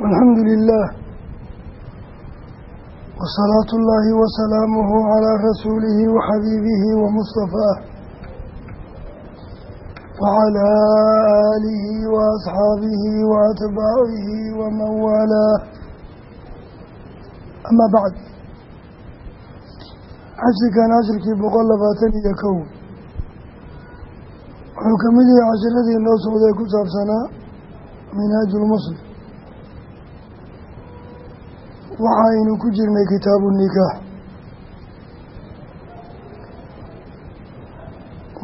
walxamdu lilaah wasalaatu ullaahi wasalaamuhu calaa rasuulihi waxabiibihi wa mustafaah wacalaa aalihi wa asxaabihi wa atbaacihi waman waalaa amaa bacd cashirkan cashirkii boqol labaatan iyo kow. Wuxuu ka mid yahay cashiradii noo socday ku saabsanaa minhaajulmuslim waxaynu ku jirnay kitaabu nikaax.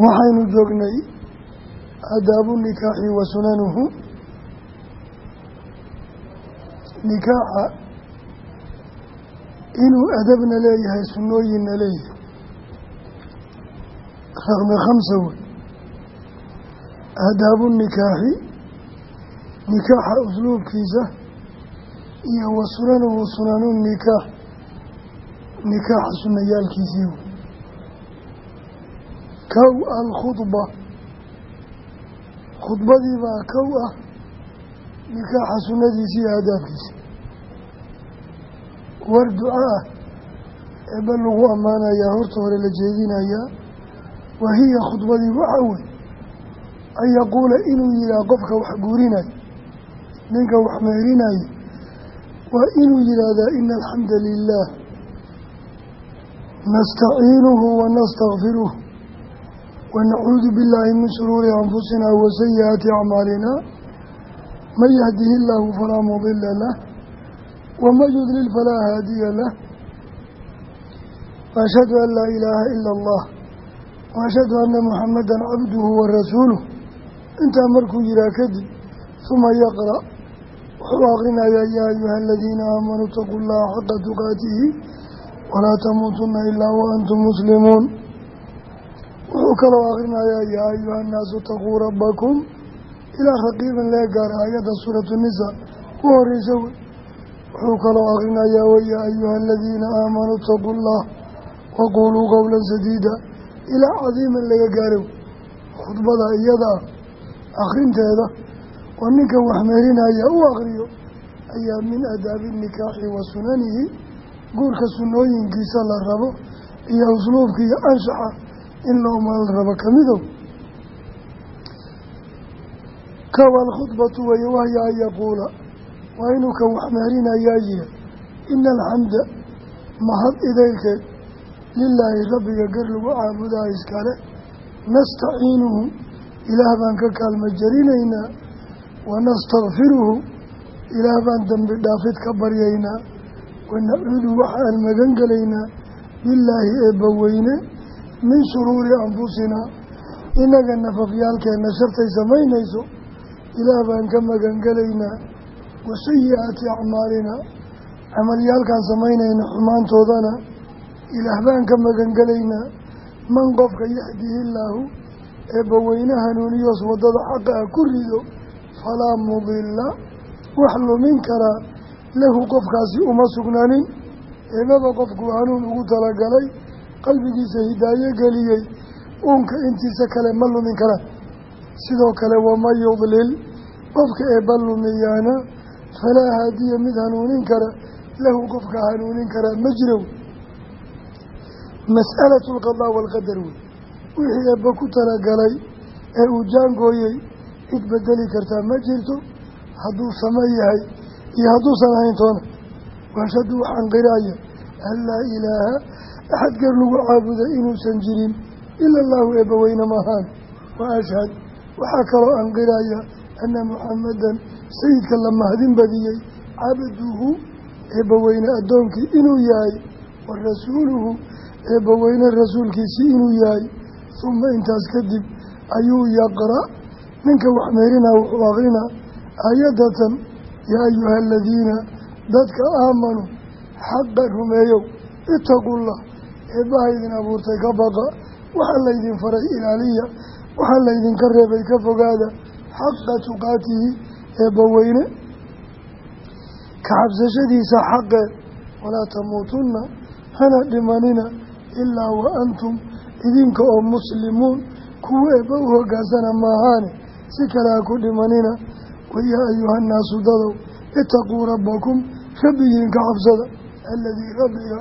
Waxaynu joognay adaabu nikaaxi wa sunanuhu nikaaxa inuu adabna leeyahay sunnooyinna leeyahay. Raqmi khamsa wey. Aadaabu nikaaxa usluubkiisa iyo wa sunanuhu sunanu nikaax nikaaxa sunayaalkiisii wey kow alkhudba khudbadii baa kow ah nikaaxa sunnadiisa iyo aadaabkiisa war duca ah eeba lagu ammaanayaa horta hore la jeedinayaa wahiya khudbadii waxaa wey an yaquula inuu yihaah qofka wax guurinayo ninka wax meerinayo waa inuu yidhaahdaa ina alxamda lilaah nastaciinuhu wanastakfiruh wanacuudu billaahi min shuruuri anfusina wa sayi-aati acmaalina man yahdihi illaahu falaa mudila lah waman yudlil falaa haadiya lah. Waashhadu an laa ilaaha ila allah waashhadu anna muxamadan cabduhu wa rasuuluh intaa markuu yihaa kadib huma yaqra' wuxuu akrinayaa yaa ayuha aladiina aamanuu itaquu llaha xaqa tuqaatihi walaa tamuutunna ilaa wa antum muslimuun wuxuu kaloo akrinayaa yaa ayuha annaasu itaquu rabbakum. Ilaa raqiiban lee gaara aayadda suuratu nisa. Ku horeysa wey wuxuu kaloo akrinayaa wayaa ayuha aladiina aamanuu itaquu llah waquuluu qowlan sadiida ilaa cadiiman laga gaarow khudbada iyada. Ah akrinteeda oo ninka waxmeerinaya u akriyo ayaa min adaabi nikaaxi wa sunanihi guurka sunnooyinkiisa la rabo iyo usluubka iyo anshaxa in loomal rabo kamidow kawa alkhudbatu weye wahya an yaquula waa inuu ka waxmeerinayaa yiha ina alxamda mahad idaylkeed lilaahi rabbiga gar lagu caabudaa iskale nastaciinuhu ilaah baan ka kaalma jarinaynaa wanastakfiruhu ilaah baan dembi dhaafid ka baryaynaa wanacuudu waxaan magan gelaynaa bilaahi eebbaweyne min shuruuri anfusinaa innaga nafafyaalkeenna shartay samaynayso ilaah baan ka magan gelaynaa wa sayi-aati acmaalina camalyaalkaan samaynayna xumaantoodana ilaah baan ka magan gelaynaa man qofka yaxdihi illaahu eebbaweyne hanuuniyoos waddada xaqa ah ku rido falaa mudila wax lumin karaa lahu qofkaasi uma sugnaanin eebaba qofkuu hanuun ugu talagalay. Qalbigiisa hidaayo geliyey. Uunka intiisa kale ma lumin karaan sidoo kale waman yudlil. Qofka eebba lumiyaana falaa haadiya mid hanuunin kara. Lahu qofka hanuunin karaa ma jiro mas'alatu alqadaa waalqadar wey wixii eebba ku talagalay ee uu jaangooyey cid bedeli kartaa ma jirto hadduu sama yahay iyo hadduusan ahayn toona waashadu waxaan qiraaya an laa ilaaha axad gar lagu caabuday inuusan jirin ila allaahu eebbaweyne maahaan wa ashhad waxaa kaloo aan qiraaya anna muxamadan sayidka la mahadin badiyey cabduhu eebbaweyne addoonkii inuu yahay wa rasuuluhu eebbaweyne rasuulkiisii inuu yahay. Uma intaas kadib ayuu yaqra' ninka wax meerinaa wuxuu akrinaa aayadatan yaa ayuha aladiina dadka aamanuu xaqa rumeeyow itaqullah eebbaha idin abuurtay ka baqa waxaa laydin faray ilaaliya waxaa laydinka reebay ka fogaada xaqa tuqaatihi eebbaweyne ka cabsashadiisa xaqeed walaa tamuutunna hana dhimanina ilaa wa antum idinka oo muslimuun kuwa u hogaansana maahaane si kale ku dhimanina wayaa ayuhannaasu dadow itaquu rabbakum rabbigiin ka cabsada aladii rabbiga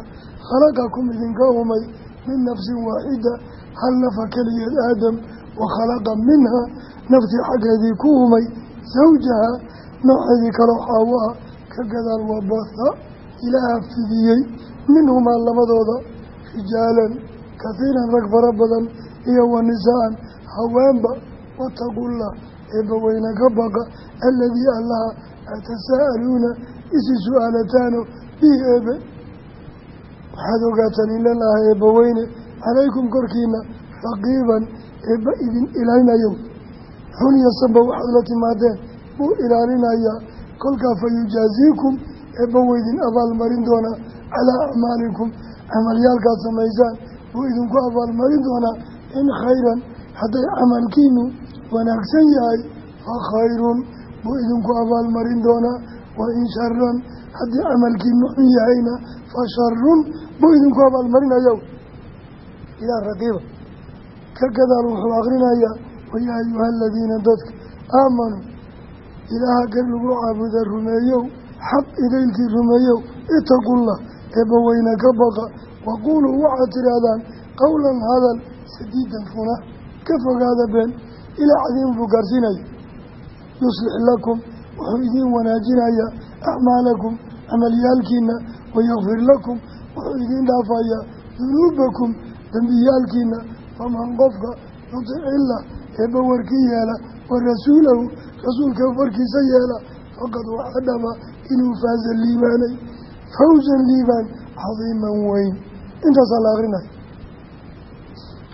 khalaqakum idinka umay min nafsin waaxida hal nafa keligeed aadam wa khalaqa minha naftii xaggeedii ku umay sawjaha nooceedii kaloo xaawo ah ka gadaal wabatha ilaaha fidiyey minhumaa labadooda rijaalan kahiiran rag fara badan iyo wa nisaan haweenba wataqullah eebbaweyne ka baqa aladii allaha atasaa'aluuna isi su'aalataano bihi eebe waxaad ogaataan inalaha eebbaweyne calaykum korkiina raqiiban eebba idin ilaalinayo xun iyo sanba waxaad la timaadeen wuu ilaalinayaa kolkaa fa yujaaziikum eebba weydin abaalmarin doonaa calaa acmaalikum camalyaalkaad samaysaan buu idinku abaalmarin doonaa in khayran hadday camalkiinu wanaagsan yahay fa khayrun buu idinku abaalmarin doonaa wa in sharan haddii camalkiinu xun yahayna fa sharun buu idinku abaalmarinayo ilaa raqiiba. Ka gadaal wuxuu akrinayaa wayaa ayuha aladiina dadka aamanuu ilaaha gar lagu caabuda rumeeyow xaq idaylkii rumeeyow itaqullah eebbaweyne ka baqa waquuluu waxaad tidhaahdaan qowlan hadal sadiidan funa ka fogaada been ilaa cadiin buu gaarsiinaya yuslix lakum wuxuu idiin wanaajinayaa acmaalakum camalyaalkiina wayakfir lakum wuxuu idiin dhaafayaa dunuubakum dembiyaalkiina faman qofka yutic illah eebba warkii yeela wa rasuulahu rasuulka warkiisa yeela faqad waxaa dhaba inuu faaza liibaanay. Fawsan liibaan cadiiman weyn. Intaasaa la akrinaya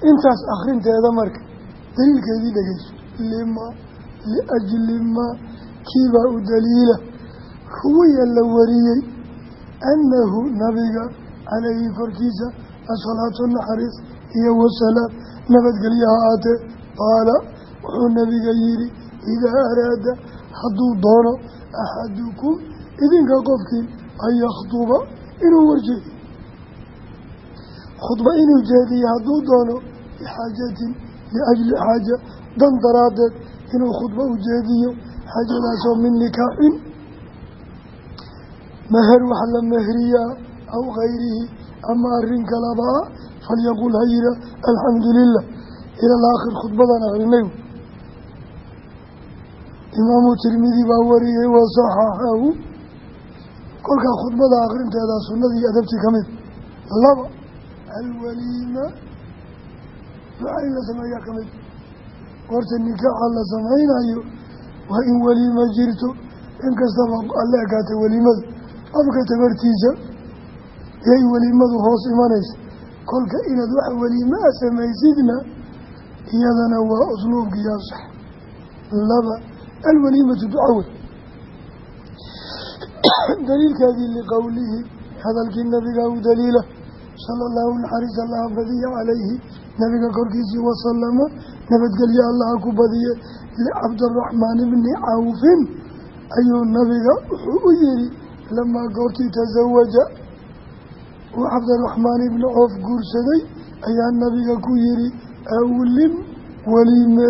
intaas akrinteeda marka daliilkeedii dhegeyso lima liajli maa kiibaa u daliila ruwiya la wariyey annahu nabiga calayhi korkiisa asalaatu naxariis iyo wasalaam nabadgelyo ha aatee qaala wuxuu nabiga yidhi idaa araada hadduu doono axadukum idinka qofkii an yakhduba inuu warjeediyo khudba inuu jeediyo hadduu doono bixaajatin liajli xaaja dan daraaddeed inuu khudba u jeediyo xaajadaasoo min nikaaxin meher wax la mehriyaa aw kayrihi ama arrin kalabaa falyaqul ha yira alxamdu lilah ilal aakhir khudbadan akrinay imaamu tirmidi baa wariyey wasaxaxahu kolkaa khudbada akrinteeda sunnadii adabtii ka mid laba alwaliima duca in la sameeyaa ka mid horta nikaaxa la samaynayo waa in weliima jirto. Inkastaba alla ekaatay weliimadu qofka tabartiisa yay weliimadu hoos imanaysa. Kolka inaad wax weliima a samaysidna iyadana waa usluubkii ansax laba alwaliimatu ducawe daliilkeedii liqowlihi hadalkii nabiga u daliila sala allahu naxariis allaha badiya calayhi nabiga korkiisii wasalama nabadgelye allaha ku badiye licabdiraxmaan ibni cawfin ayuu nabiga wuxuu u yihi lamaa goortii tasawaja uu cabdiraxmaan ibni coof guursaday ayaa nabiga ku yihi awlim weliime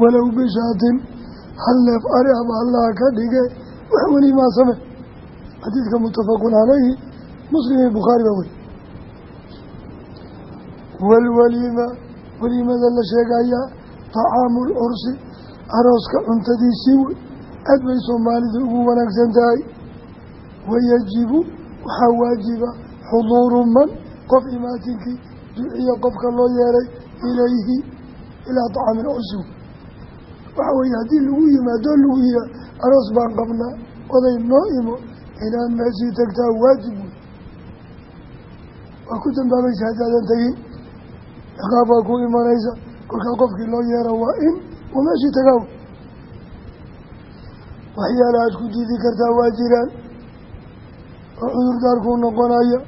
walow bishaatin hal neef ari aba allaha ka dhige wax weliimaa same. Xadiidka muttafaqun calayhi muslim bukhaari baa weri waalwaliima weliimada la sheegayaa tacaamu lcursi arooska cuntadiisii wey aad bay soomaalidu ugu wanaagsan tahay. Wayajibu waxaa waajiba xuduuru man qof imaatinkii duciya qofka loo yeeray ilayhi ilaa tacaami lcursi waxa weeye haddii lagu yimaado lagu yihaa aroos baan qabnaa oday noo imo inaad meeshii tagtaa waajib wey waa ku dambaabaysa haddaadan ciqaab baa ku imanaysa. Kolkaa qofkii loo yeero waa in uu meeshii tagaw. Waxyaala aad ku diidi kartaa waa jiraan. Oo cudurdaarkuu noqonaya.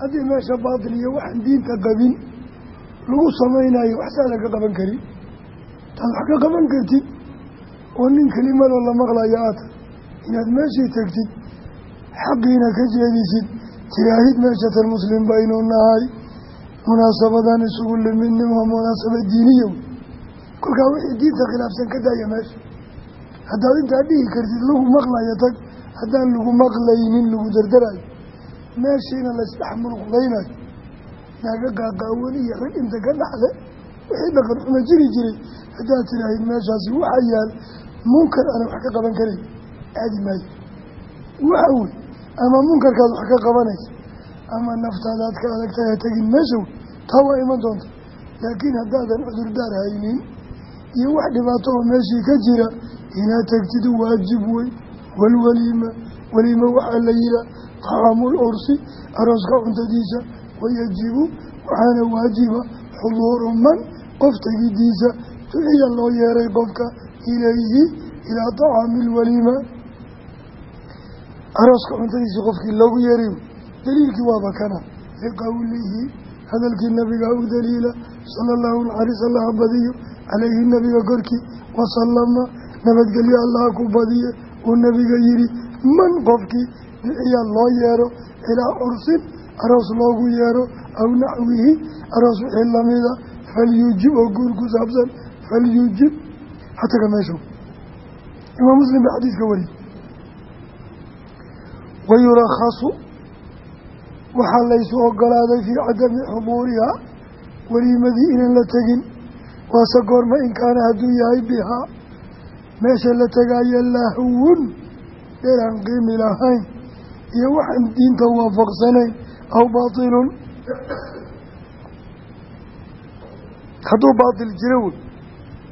Haddii meesha baatil iyo waxaan diinta qabin lagu samaynayo waxsaa laga qaban karin. Taad wax ka qaban kartid. Oo nin kelimadoo la maqlaya aata inaad meeshii tegtid xaqiina ka jeedisid. Tiraahid meeshatan muslim baynu nahay munaasabadan isugu limidnimo munaasaba diiniya kolkaa wixii diinta khilaafsan ka daaya meesha. Haddaad intaa dhihi kartid lagu maqlayo tag haddaan lagu maqlaynin lagu dardarayo meeshiina laysdhex mulqdaynayo naaga qaaqaawan iyo rag inta ka dhaxle wixii dhaqan xumo jiri jiray haddaad tidhaahid meeshaasi waxaa yaal munkar ana wax ka qaban karayn aadi maayo. Waxa wey ama munkarkaad wax ka qabanaysa ama naftaadaad ka adagtay ha tegin meesha wey taa waa iman doonta laakiin haddaadan cudurdaar haynin iyo wax dhibaato oo meeshii ka jira inaad tegtid waajib wey walwaliima weliima waxaa la yihaa tacaamul cursi arooska cuntadiisa wayajibu waxaana waajiba xuduuru man qof tegidiisa. Duciya loo yeeray qofka ilayhi ilaa tacaami lwaliima arooska cuntadiisa qofkii loogu yeeray daliilkii waaba kana liqowlihi hadalkii nabiga u daliila sala allahu naxariis allaha badiyo calayhi nabiga korkii wasalama nabadgelyo allaha ku badiye uu nabiga yihi man qofkii duciya loo yeero ilaa cursin aroos loogu yeero aw naxwihi aroos wixii lamida falyujib oo guur ku saabsan falyujib. Hataga meeshu imaam muslim baa xadiiska wariye wayurakhasu waxaa laysu ogolaaday fii cadami xuduurihaa weliimadii inaan la tegin. Waase goorma in kaana hadduu yahay bihaa meesha la tegaayo lahwun dheeraan qiimi lahayn. Iyo waxaan diinta waafaqsanayn aw baatilun. Hadduu baatil jiro wey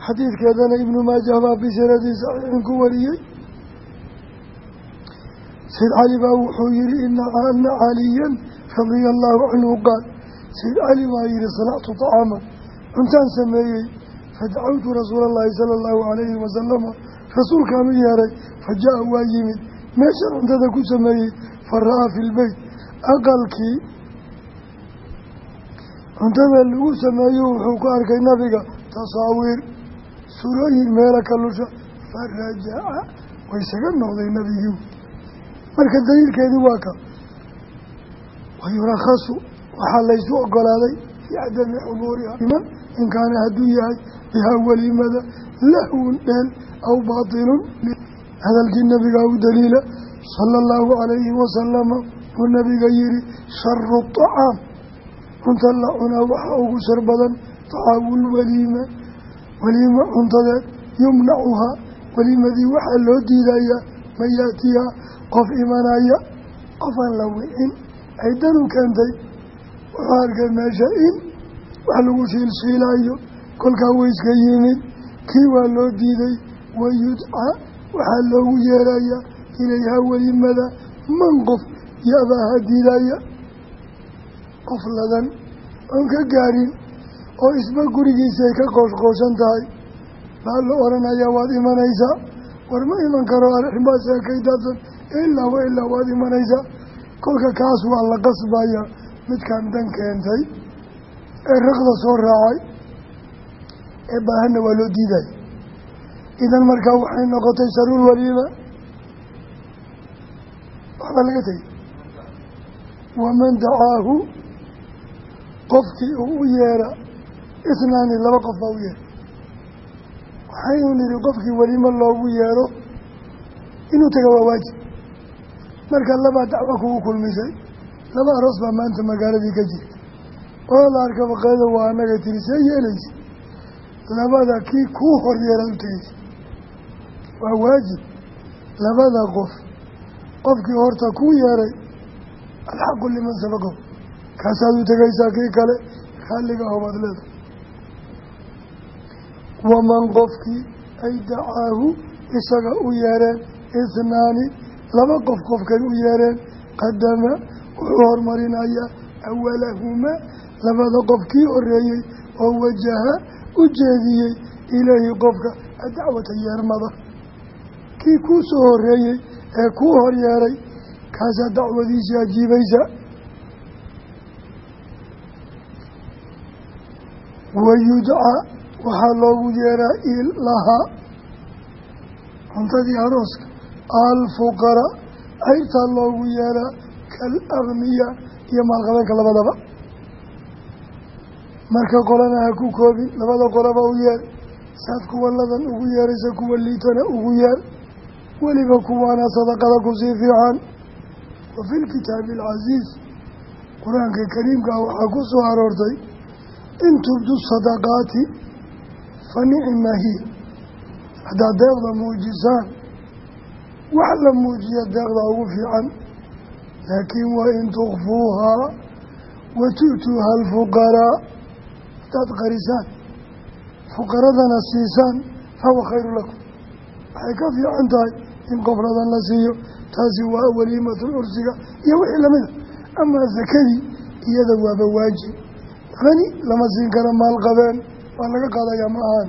xadiidkeedana ibnu maajah baa bisanadii saxiixin ku wariyey sayd cali baa wuxuu yihi ina ana caliyan radia allaahu canhu qaal. Sayd cali baa yihi sanactu طacaaman cuntaan sameeyey. Fadacawtu rasuula allahi sala allahu calayhi wasalama rasuulkaan u yeeray fa jaa waa yimid. Meeshan cuntada ku sameeyey fa ra'aa fi lbeyt aqalkii cuntada lagu sameeyo wuxuu ku arkay nabiga tasaawiir surooyin meelo ka lusha fa rajaca waysaga noqday nabigii marka daliilkeedii waa ka. Wayurakhasu waxaa laysu ogolaaday fii cadami xuduuriha in kaana hadduu yahay bihaa welimada lahwun dheel aw baatilun hadalkii nabigaa u daliila sala allahu calayhi wasalama uu nabiga yihi sharu طacaam cunta la cunaa waxaa ugu shar badan tacaawul weliima cuntadeed yumnacuhaa weliimadii waxaa loo diidayaa man yaatihaa qof imanaya qofaan la wicin ay danu keentay wuxuu arkay meesha in wax lagu shiilshiilaayo kolkaa weyska yimid kii waa loo diiday wayudcaa waxaa loogu yeerayaa ilayhaa welimada man qof yabaaha diidaya qof ladan oon ka gaarin oo isba gurigiisa ay ka qooshqooshan tahay baa la odhanayaa waad imanaysaa? War ma iman karo arrinbaasa kay daadsan ilaa wa ilaa waad imanaysaa kolka kaas waa la qasbaya midkaan dan keentay ee raqda soo raacay ee baahanna waa loo diidaya idan markaa waxay noqotay sharuur waliima waxbaa laga tegay waman dacaahu qofkii uu u yeera isnaani laba qof baa u yeera. Waxaynu nihi qofkii welimo loogu yeero inuu taga waa waajib marka labaa dacwo kugu kulmisay laba aroos baa maanta magaaladii ka jirta oo la arkaba qeeda waa annaga tiri see yeelaysa. Labada kii kuu hor yeeraad u tegeysa waa waajib. Labada qof qofkii horta kuu yeeray alxaqu liman sabaqahu. Kaasaad u tegaysaa kii kale raalliga hobaad leedahay. Waman qofkii ay dacaahu isaga u yeereen isnaani laba qof qofkay u yeereen qadama wuxuu hormarinayaa awalahumaa labada qof kii horeeyey oo wajaha u jeediyey ilayhi qofka adacwata yeermada kii kuu soo horeeyey ee kuu horyeeray kaasaa dacwadiisii ajiibaysa. Wayudcaa waxaa loogu yeeraa ilahaa cuntadii arooska alfuqara ayrtaa loogu yeeraa kaalagniya iyo maalqabeenka labadaba. Marka qolana ha ku koobin labada qolaba u yeer saad kuwa ladan ugu yeeraysa kuwa liitana ugu yeer weliba kuwaana sadaqada ku sii fiican. Wa fi lkitaabi alcasiiz qur'aanka kariimkaa waxaa ku soo aroortay in tubdu sadaqaati fa nicma hiya. Haddaad muujisaan wax la muujiya deeqda ugu fiican. Laakiin wa in tukfuuhaa wa tu'tuuha alfuqaraa haddaad qarisaan fuqaradana siisaan fahuwa khayru lakum. Waxay ka fiican tahay in qofladan la siiyo. Taasi waa waliimatul ursiga iyo wixii lamida amaa sakadii iyada waaba waajib. Hani lama siin karo maal qabeen. Waa laga qaadayaa ma ahaan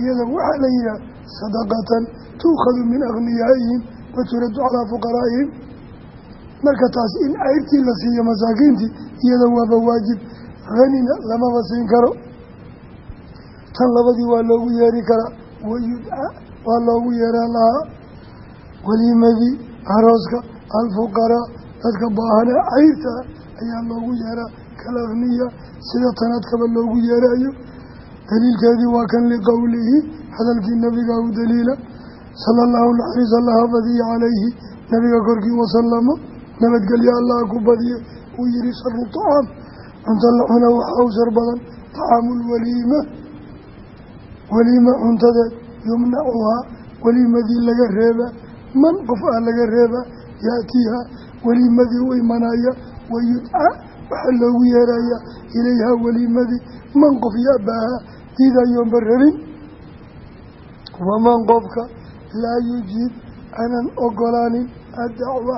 iyada waxaa la yidhaha sadaqatan tuukhadu min akhniyaa'ihim wa turaddu calaa fuqaraa'ihim marka taas in caybtii la siiyo masaakiintii iyada waaba waajib. Hanina lamaba siin karo. Tan labadii waa loogu yeeri karaa. Wayudca waa loogu yeeran lahaa. Weliimadii arooska alfuqaraa dadka baahane cayrta ayaa loogu yeeraa. Kalafniya sida tanaadkaba loogu yeerayo daliilkeedii waa kan liqowlihi hadalkii nabiga u daliila sala allahu naxariis allaha badiya calayhi nabiga korkii wasalama nabadgelyo allaha ku badiye. Uu yihi sharu tacaam cunto la cuna waxaa u shar badan. Tacaamu lwaliima weliima cuntadeed yumnacuhaa. Weliimadii laga reeba. Man qof ah laga reeba yaatiiha. Weliimadii u imanaya wayudcaa waxaa loogu yeeraya ilayhaa weliimadii man qof yabaaha diidayoonba rabin waman qofka laa yujiib aanan ogolaanin addacwa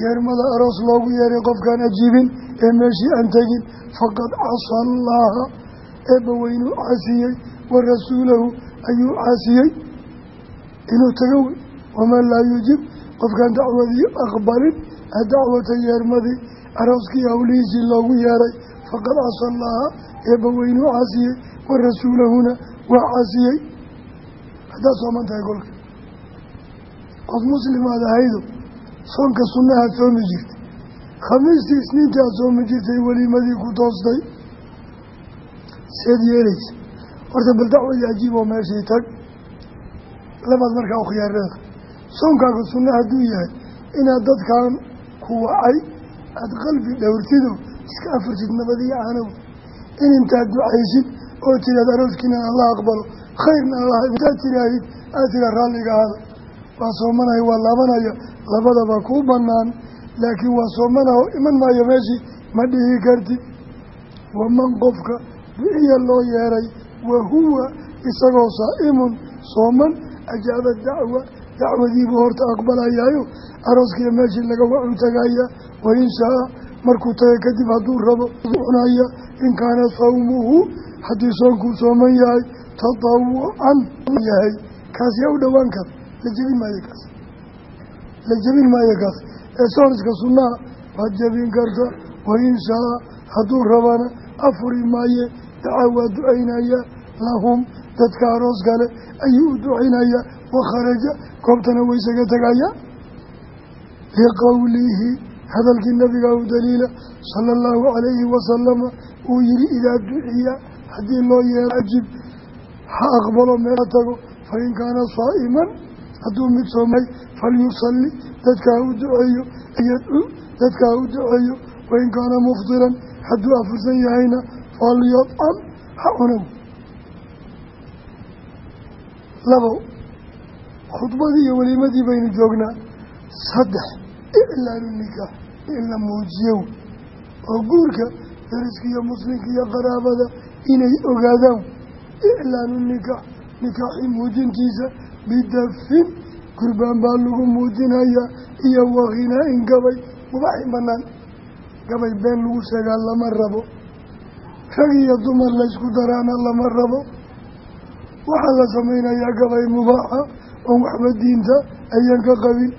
yeermada aroos loogu yeeray qofkaan ajiibin ee meeshii aan tegin faqad casa allaaha eebba weynuu caasiyey wa rasuulahu ayuu caasiyey. Inuu tago wey waman laa yujib qofkaan dacwadii aqbalin adacwata yeermadii arooskii hawlihiisii loogu yeeray faqad casa allaaha eebba weynuu caasiyey wa rasuulahuna waa caasiyey. Haddaad sooman qof muslimaad ahaydo soonka sunnahaad soomi jirtay khamiistii isniintii aad soomi jirtay welimadii ku toostay. Seed yeelaysa horta bal dacwadii ajiib oo meeshii tag. Labaad markaa ukhyaarada soonkaaga sunna hadduu yahay inaad dadkan ku wacay aada qalbi dhowrtido iska afurtid nabadiyo caanow in intaad ducaysid oo tiraad arooskiinan alla aqbalo khayrna allah intaad tiraahid aad tiraa raalliga ahada waa soomanaya waa laabanaya labadaba kuu banaan laakiin waa soomanaho iman maayo meeshii ma dhihi kartid. Waman qofka duciya loo yeeray wa huwa isagoo saa'imun sooman ajaaba dacwa dacwadiibuu horta aqbalayaayo. Arooskiiyo meeshii laga wacu tagaya wain shaa markuu taga kadib hadduu rabo cunaya in kaana sawmuhu haddii soonkuu sooman yahay tatawucan yahay. Kaas yaa u dhowaan kara la jebin maayo kaas. La jebin maayo kaas. Ee sooniska sunnaha waad jebin karta wain shaa hadduu rabana afuri maaye dacaa waa ducaynaya lahum dadka aroos kale ayuu u ducaynaya wakharaja goobtana waysaga tegaya liqowlihi hadalkii nabiga u daliila sala allahu calayhi wasalama uu yihi idaa duciya haddii loo yeero ajib ha aqbalo meela tago fain kaana saa'iman hadduu mid soomay falyusalli dadka ha u duceeyo yadcu dadka ha u duceeyo wain kaana mufdiran hadduu afursan yahayna falyadcam ha cunow labo khudbadii iyo welimadii baynu joognaa saddex iclaanu nikaax in la muujiyo oo guurka dariska iyo muslimka iyo qaraabada inay ogaadaan iclaanu nikaax nikaaxii muujintiisa bidafin gurbaan baa lagu muujinayaa iyo wakhinaa-in gabay mubaxin banaan. Gabay been lagu sheegaa lama rabo. Rag iyo dumar laysku daraana lama rabo. Waxaa la samaynayaa gabay mubaaxa oon waxba diinta ayaan ka qabin.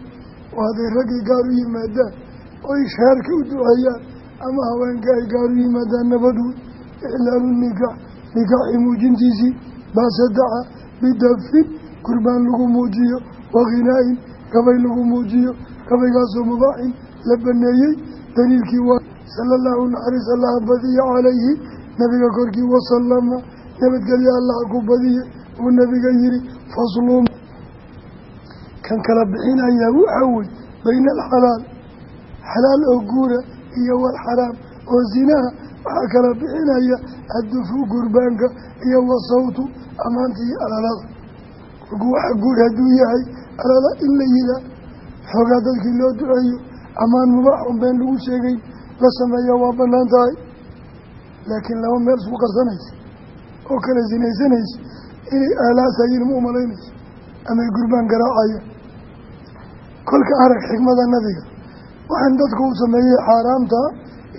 Oo hadday raggii gaar u yimaadaan oy shaarka u duceeyaan ama haweenka ay gaar u yimaadaan nabadwood iclaalu nikaax nikaaxii muujintiisii baasadaca bidafin gurbaan lagu muujiyo wakhinaa-in gabay lagu muujiyo gabaygaasoo mubaaxin la baneeyey. Daliilkii waa sala allahu naxariis allaha badiya calayhi nabiga korkii wasalama nabadgelyo allaha ku badiye. Uu nabiga yihi faslum kan kala bixinayaa waxaa wey bayna alxalaal. Xalaal oo guura iyo walxaraam oo zinaha waxaa kala bixinaya addufu gurbaanka iyo wasawtu ammaanta iyo waxa guur hadduu yahay alala in la yihaa xoogaa dadkii loo duceeyo ammaan mubaax un been lagu sheegay la sameeya waa bannaan tahay. Laakiin laba meel isku qarsanaysa oo kala sinaysanaysa inay aalaasayiin ma umalaynayso amay gurbaan garaacaya. Kolka arag xikmada nabiga waxaan dadku u sameeyey xaaraamta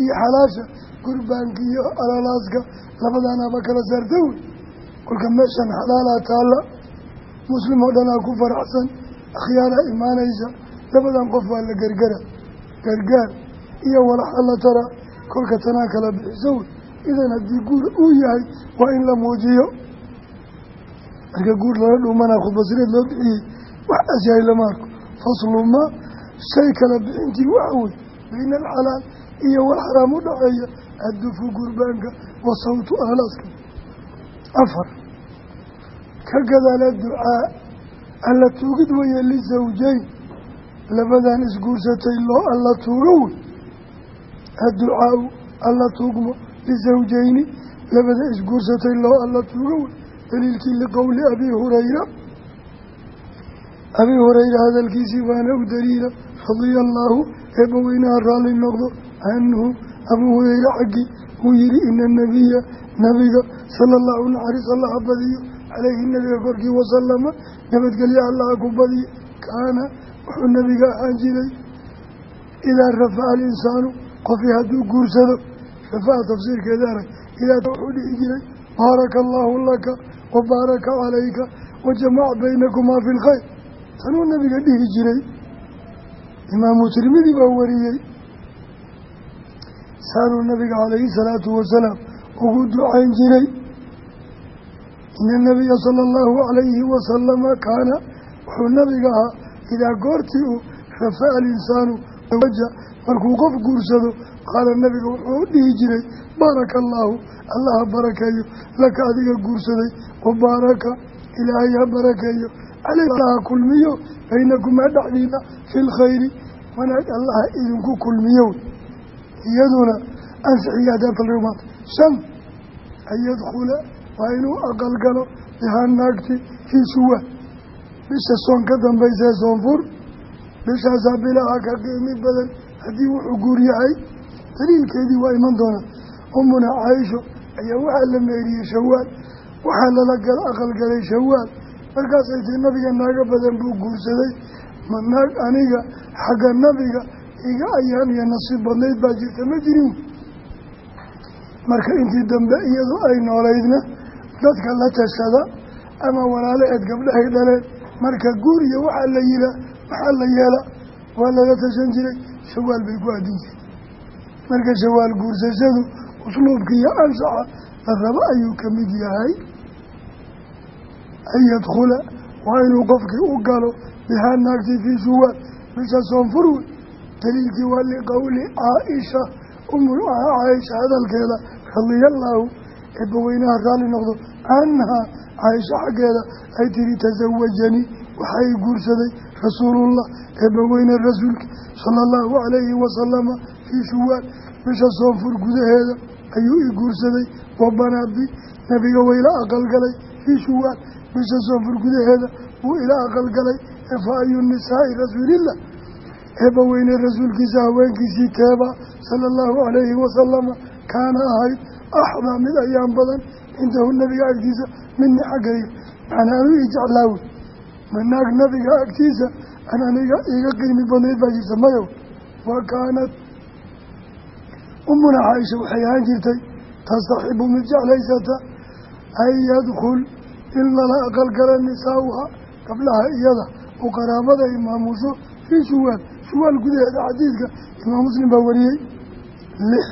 iyo xalaasha gurbaanka iyo alalaaska labadaanaba kala saarta wey kolka meeshan xalaalaa taalla muslim oo dhanaa ku faraxsan akhyaaraa imaanaysa labadan qof waa la gargara gargaar iyo walaxa la tara kolka tanaa kala bixiso wey idan haddii guur uu yahay waa in la muujiyo. Marka guur lala dhuumanaa khudbasireed loo bixiyey wax asyahay lama arko. Fasluma shay kala bixintii waxa wey bayna alxalaal iyo walxaraam u dhaxeeya addufu gurbaanka wa sawtu ahlaaska. Afar ka gadaala ducaa alla tuugid weeye lisawjeyn labadan isguursatay loo alla tuugo wey adducaau alla tuugmo lisawjeyni labada isguursatay loo alla tuugo wey daliilkii liqowli abii hurayra. Abii hurayra hadalkiisii baana u daliila. Radia allaahu eebbaweynaha raalli noqdo. Canhu abuu hurayra xaggii uu yihi ina nabiya nabiga sala allahu naxariis badiyo caleyhi nabiga korkii wasalama nabadgelyo allaha ku badiyo kaana wuxuu nabiga ahaan jiray idaa rafaca alinsaanu qofkii hadduu guursado rafaca tafsiirkeeda arag idaa wuxuu dhihi jiray baaraka allaahu laka wa baaraka calayka wa jamaca baynakumaa fi lkhayr tanuu nabiga dhihi jiray imaamu tirmidi baa wariyey saanuu nabiga calayhi salaatu wasalaam ugu ducayn jiray ina nabiya sala allahu calayhi wasalama kaana wuxuu nabiga ahaa idaa goortii uu rafaca alinsaanu waja markuu qof guursado qaala nabiga wuxuu dhihi jiray baaraka allaahu allaha barakeeyo laka adiga guursaday wa baaraka ilaahay ha barakeeyo caleyh allaha kulmiyo baynakumaa dhexdiina fi lkhayri wanaag allaha idinku kulmiyo iyaduna ansixiyo adaabtalrimaad shan an yadkhula waa inuu aqalgalo bihaa naagti fii suwaal bisha soon ka dambaysee soonfur bishaasaa bilaha ka qiimi badan haddii wuxuu guur yahay daliilkeedii waa iman doonaa. Umuna caaisho ayaa waxaa la meeriyey shawaal waxaa lala gal aqalgalay shawaal. Markaasay tii nabiga naago badan buu guursaday ma naag aniga xagga nabiga iga ayaan iyo nasiib badnayd baa jirta ma jirin. Marka intii dambe iyadu ay noolaydna dadka la tashada ama walaalaheed gabdhahay dhaleen marka guur iyo waxaa la yihaa waxaa la yeela waa lala tashan jiray. Shawaal bay ku adin jireen marka shawaal guursashadu usluubka iyo anshaxa la rabo ayuu ka mid yahay. An yadkhula waa inuu qofkii u galo bihaa naagti fii shuwaal bisha soonfur wey daliilkii waa liqowli caaisha umu caaisha hadalkeeda radiallaahu eebbaweynaha raalli noqdo canhaa caaisha xaggeeda ay tiri tasawajanii waxay guursaday rasuulullah eebbaweyne rasuulka sala allahu calayhi wasalama fii shuwaal bisha soonfur gudaheeda ayuu i guursaday wabanaabi nabiga wayla aqalgalay fii shuwaal bisha soonfur gudaheeda wuu ila aqalgalay fa ayu nisaa'i rasuulillah eebbaweyne rasuulkiisa haweenkiisii teeba sala allahu calayhi wasalama kaana ahayd axdaa mid ayaan badan cindahu nabiga agtiisa midni xaggayga macnaa anu ii jeclaawe ma naag nabiga agtiisa an aniga iiga qiimi badnayd baa jirta mayow wa kaanat umuna caaisha waxay ahaan jirtay tastaxibu mid jeclaysata an yadkul in lala aqalgala nisaauha gabdhaha iyada oo qaraabada ay maamusho fii shuwaal shuwaal gudaheeda xadiidka imaam muslim baa wariyey lix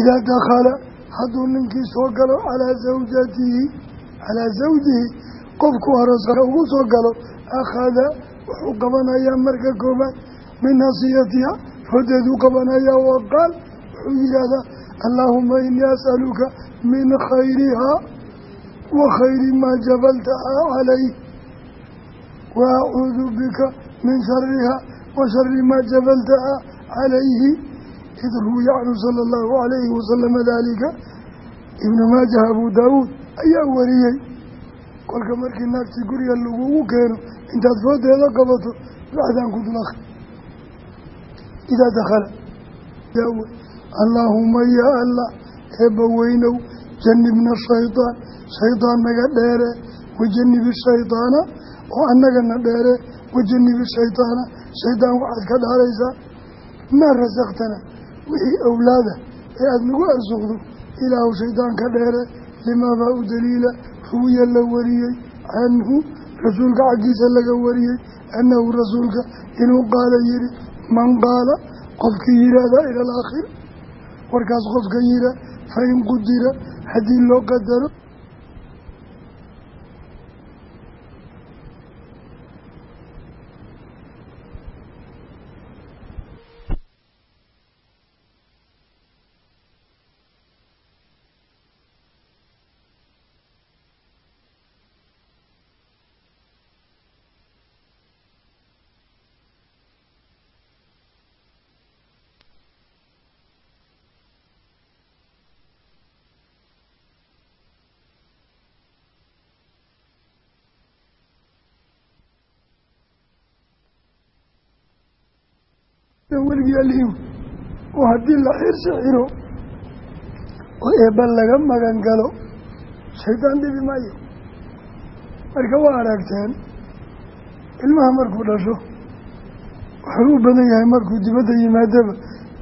idaa dakhala hadduu ninkii soo galo calaa zawjatihi calaa zawjihi qofku arooska ugu soo galo akhada wuxuu qabanayaa marka koobaad min nasiyatiha foodeeduu qabanayaa wa qaal wuxuu yidhaahdaa allaahuma inii as'aluka min khayrihaa wa khayri maa jabaltahaa calayh wa acuudu bika min shariha wa shari maa jabaltahaa calayhi id ruwiya canhu sala allahu calayhi wasalama daalika ibnu maajah abuu daawuud ayaa wariyey kolka markii naagtii guriga lagugu keeno intaad foodeeda qabato ducadaan ku dul akri idaa dakhala. Allaahuma yaa allah eebba weynow janibna shaydaan shaydaan naga dheere wajanibi shaydaana oo annagana dheere wajanibi shaydaana shaydaan waxaad ka dhaaraysaa. Maa rasaqtana wixii awlaada ee aada nagu arsuqdo ilaahu shaydaan ka dheere limaabaa u daliila ruwiya la wariyey canhu rasuulka xaggiisa laga wariyey annahu rasuulka inuu qaala yihi man qaala qofkii yidhaahdaa ila alaakhir. Warkaas qofka yidha fa in qudira haddii loo qadaro weligii alihiw oo haddii la xirsi xiro oo eebba laga magan galo shaydaan dhibi maayo. Marka waa aragteen ilmaha markuu dhasho wuxuu u badan yahay markuu dibadda yimaadaba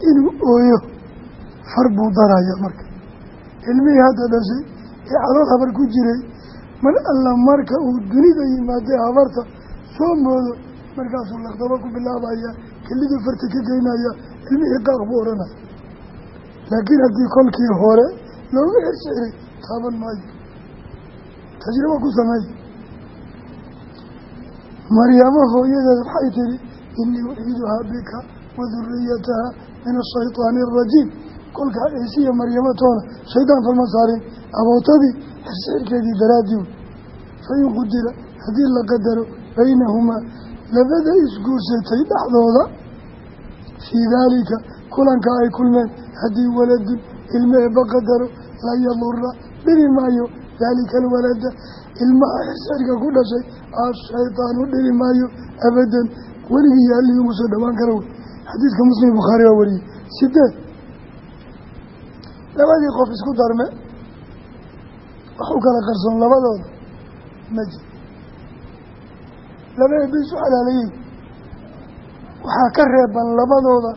inuu ooyo far buu daraya marka. Ilmihii hadda dhashay ee calool habar ku jiray mar alla marka uu dunida yimaadee habarta soo moodo markaasuu laqdabo ku bilaabaya keliduu farta ka geynaya ilmihii qaaq buu odhanaya. Laakiin haddii kolkii hore loogu xirsixiray taaban maayo. Tajribo ku sameey maryamo hooyadeed waxay tihi inii uciiduhaa bika wa duriyataha min ashaytaani arajiim kolkaa ciisiya maryamo toona shaydaan falma saarin abootadii xirsiirkeedii daraadii wey fa in qudira haddii la qadaro baynahumaa labada isguursatay dhexdooda fii daalika kulanka ay kulmeen haddii waladun ilmo eebba qadaro laa yadura dhibi maayo daalika alwalada ilmaha xirxirka ku dhashay ashaydaanu dhibi maayo abadan weligii yaallihii ugu soo dhowaan kara wey xadiidka muslim bukhaari baa wariyey sideed labadii qof isku darme wax u kala qarsoon labadooda. Ma laba eebba isu xalaalayiin waxaa ka reeban labadooda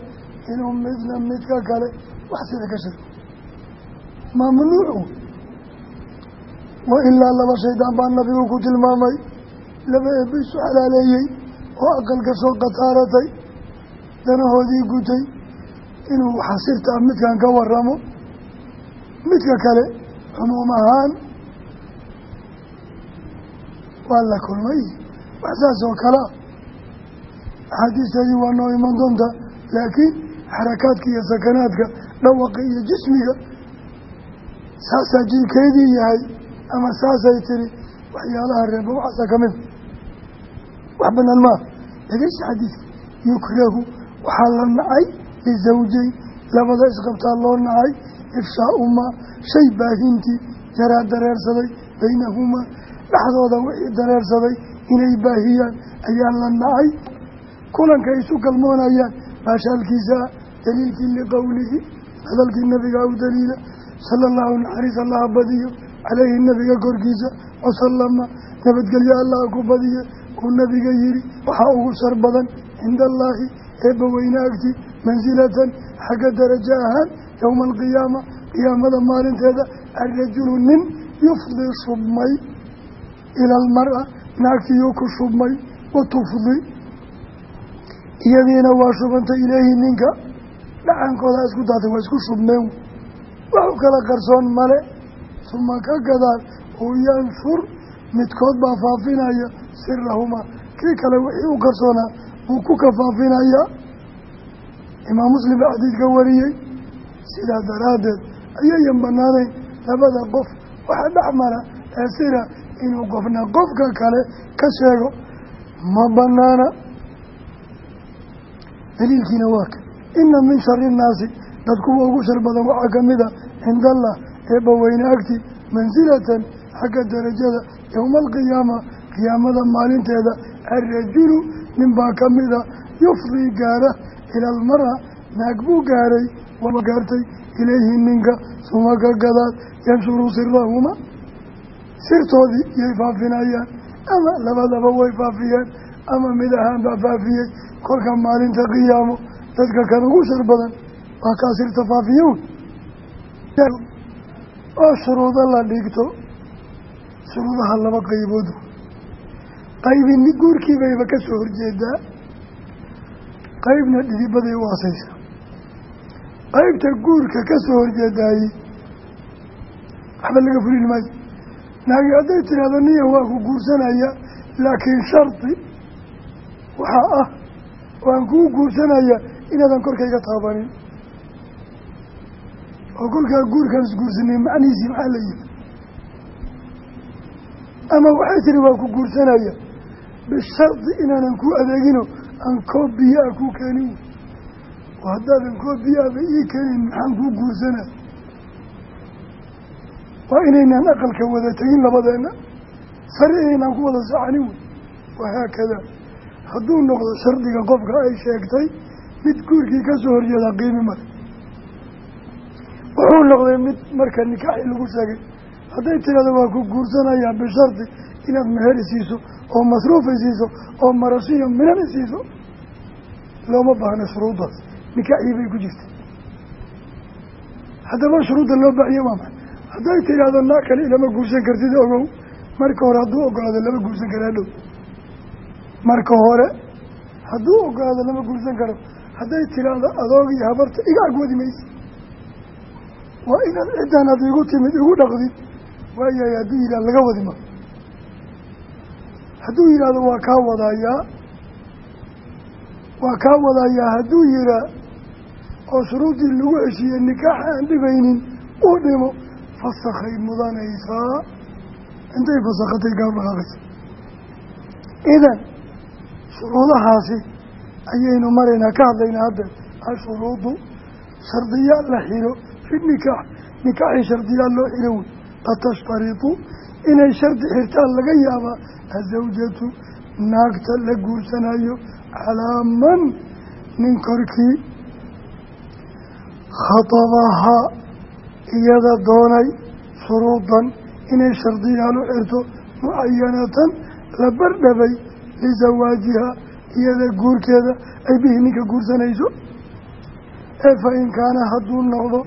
inuu midna midka kale wax sida ka shirko mamnuucu wa ilaa laba shaydaan baa nabigu ku tilmaamay. Laba eebba isu xalaaleeyey oo aqalka soo qataaratay. Danahoodii gutay inuu waxa sirta ah midkan ka waramo midka kale xumuum ahaan. Waa la kulmay wax saas oo kalea axaadiisteedii waa noo iman doontaa laakiin xarakaadka iyo sakanaadka dhawaqa iyo jismiga saasaa jirkeedii yahay ama saasay tiri waxyaalaha reeba waxaasa ka mida wax banaan maaha dhegeysi xadiidka yukrahu waxaa la nacay lisawjeyn labada isqabtaa loo nacay ifshaaumaa shay baahintii jaraa dareersaday baynahumaa dhexdooda wixii dareersaday inay baahiyaan ayaa la nacay. Kulanka isu galmoonayaan baashaalkiisaa daliilkii liqowlihi hadalkii nabiga u daliila sala allahu naxariis allaha badiyo caleyhi nabiga korkiisa wasalama nabadgelyo allaha ku badiye uu nabiga yihi waxaa ugu shar badan cinda allaahi eebba weyne agti mansilatan xagga darajo ahaan yowma alqiyaama qiyaamada maalinteeda alrajulu nin yufdi shubmay ila almara naagtiyuu ku shubmay wa tufdi iyadiina waa shubantay ileehi ninka dhacankooda isku daatay waa isku shubmeen. Waxu kala qarsoon male suma ka gadaal uu yanshur midkood baa faafinaya sirahumaa kii kale wixii u qarsoonaa buu ku ka faafinayaa imaam muslim baa xadiidka wariyey sidaa daraaddeed ayayan banaanayn labada qof. Waxa dhex ee sira inuu qofna qofka kale ka sheego ma banaana daliilkiina waa ka. Ina min shari innaasi dad ugu shar badan waxaa ka mid a cinda allah eebba weyne agti mansilatan xagga darajada yowma alqiyaama qiyaamada maalinteeda. Alrajulu ninbaa ka mida yufdii gaara ila almara naag buu gaaray waa gaartay ilayhi ninka suma ka gadaad yanshuru sirahuma sirtoodii yay faafinayaan ama labadaba way faafiyeen ama mid ahaan baa faafiyey kolka maalinta qiyaamo dadka kan ugu shar badan waa kaa sirta faafiyown oo shuruudo la dhigto shuruudaha laba qaybood. Qaybini guurkii bayba ka soo horjeedaa. Qaybna dhidibaday u asaysa qaybta guurka ka soo horjeedaaye waxba laga fulin maayo naagi hadday tidhaahdo niya waa ku guursanaya laakiin shardi waxaa ah waan kuu guursanaya inaadan korkayga taabanin. Oo kolkaa guurkaan isguursanay macnihiisii maxaa la yihi ama waxay tihi waa ku guursanaya bishardi inaanan kuu adeegino aan koob biyo-a kuu keenin. Haddaadan koob biyo-aba ii keenin maxaan kuu guursanaya waa inaynaan aqalka wada tegin labadeenna sare inaynaan ku wada socanin wey. Wahaakada hadduu noqdo shardiga qofka ay sheegtay mid guurkii ka soo horjeedaa qiimi male wuxuu noqday mid marka nikaaxi lagu sheegay. Hadday tirahdo waa ku guursanayaa bishardi inaad meher isiiso oo masruuf isiiso oo marashiyo minan isiiso looma baahno shuruuddaas. Nikaaxii bay ku jirta haddaba shuruudda loo baahiye waa maxay hadday tidhaahdo naa kale ilama guursan kartid ogow. Marka hore hadduu ogolaado lama guursan karaa dhow marka hore hadduu ogolaado lama guursan karo. Hadday tidhaahdo adoog iyo habarta iga agwadi maysa. Waa inaad ciddan ad igu timid igu dhaqdid. Waayahay hadduu yidhah laga wadi ma. Hadduu yidhaahdo waa kaa wadayaa waa kaa wadayaa hadduu yihaa oo shuruuddii lagu heshiiyey nikaaxa aan dhibaynin uu dhimo fasakhay mudanaysaa intay fasakhatay gaab dhaqaaqaysa idan shuruudahaasi ayaynu maraynaa ka hadlaynaa hadda ashuruudu shardiyaa la xiro fi nikaax nikaaxii shardiyaa loo xiro wey atashtaritu inay shardi xirtaan laga yaabaa azawjatu naagta la guursanayo calaa man nin korkii khatabahaa iyada doonay shuruudan inay shardiyaal u xirto mucayanatan la bardhabay lisawaajiha iyada guurkeeda ay bihi ninka guursanayso. Ee fa in kaana hadduu noqdo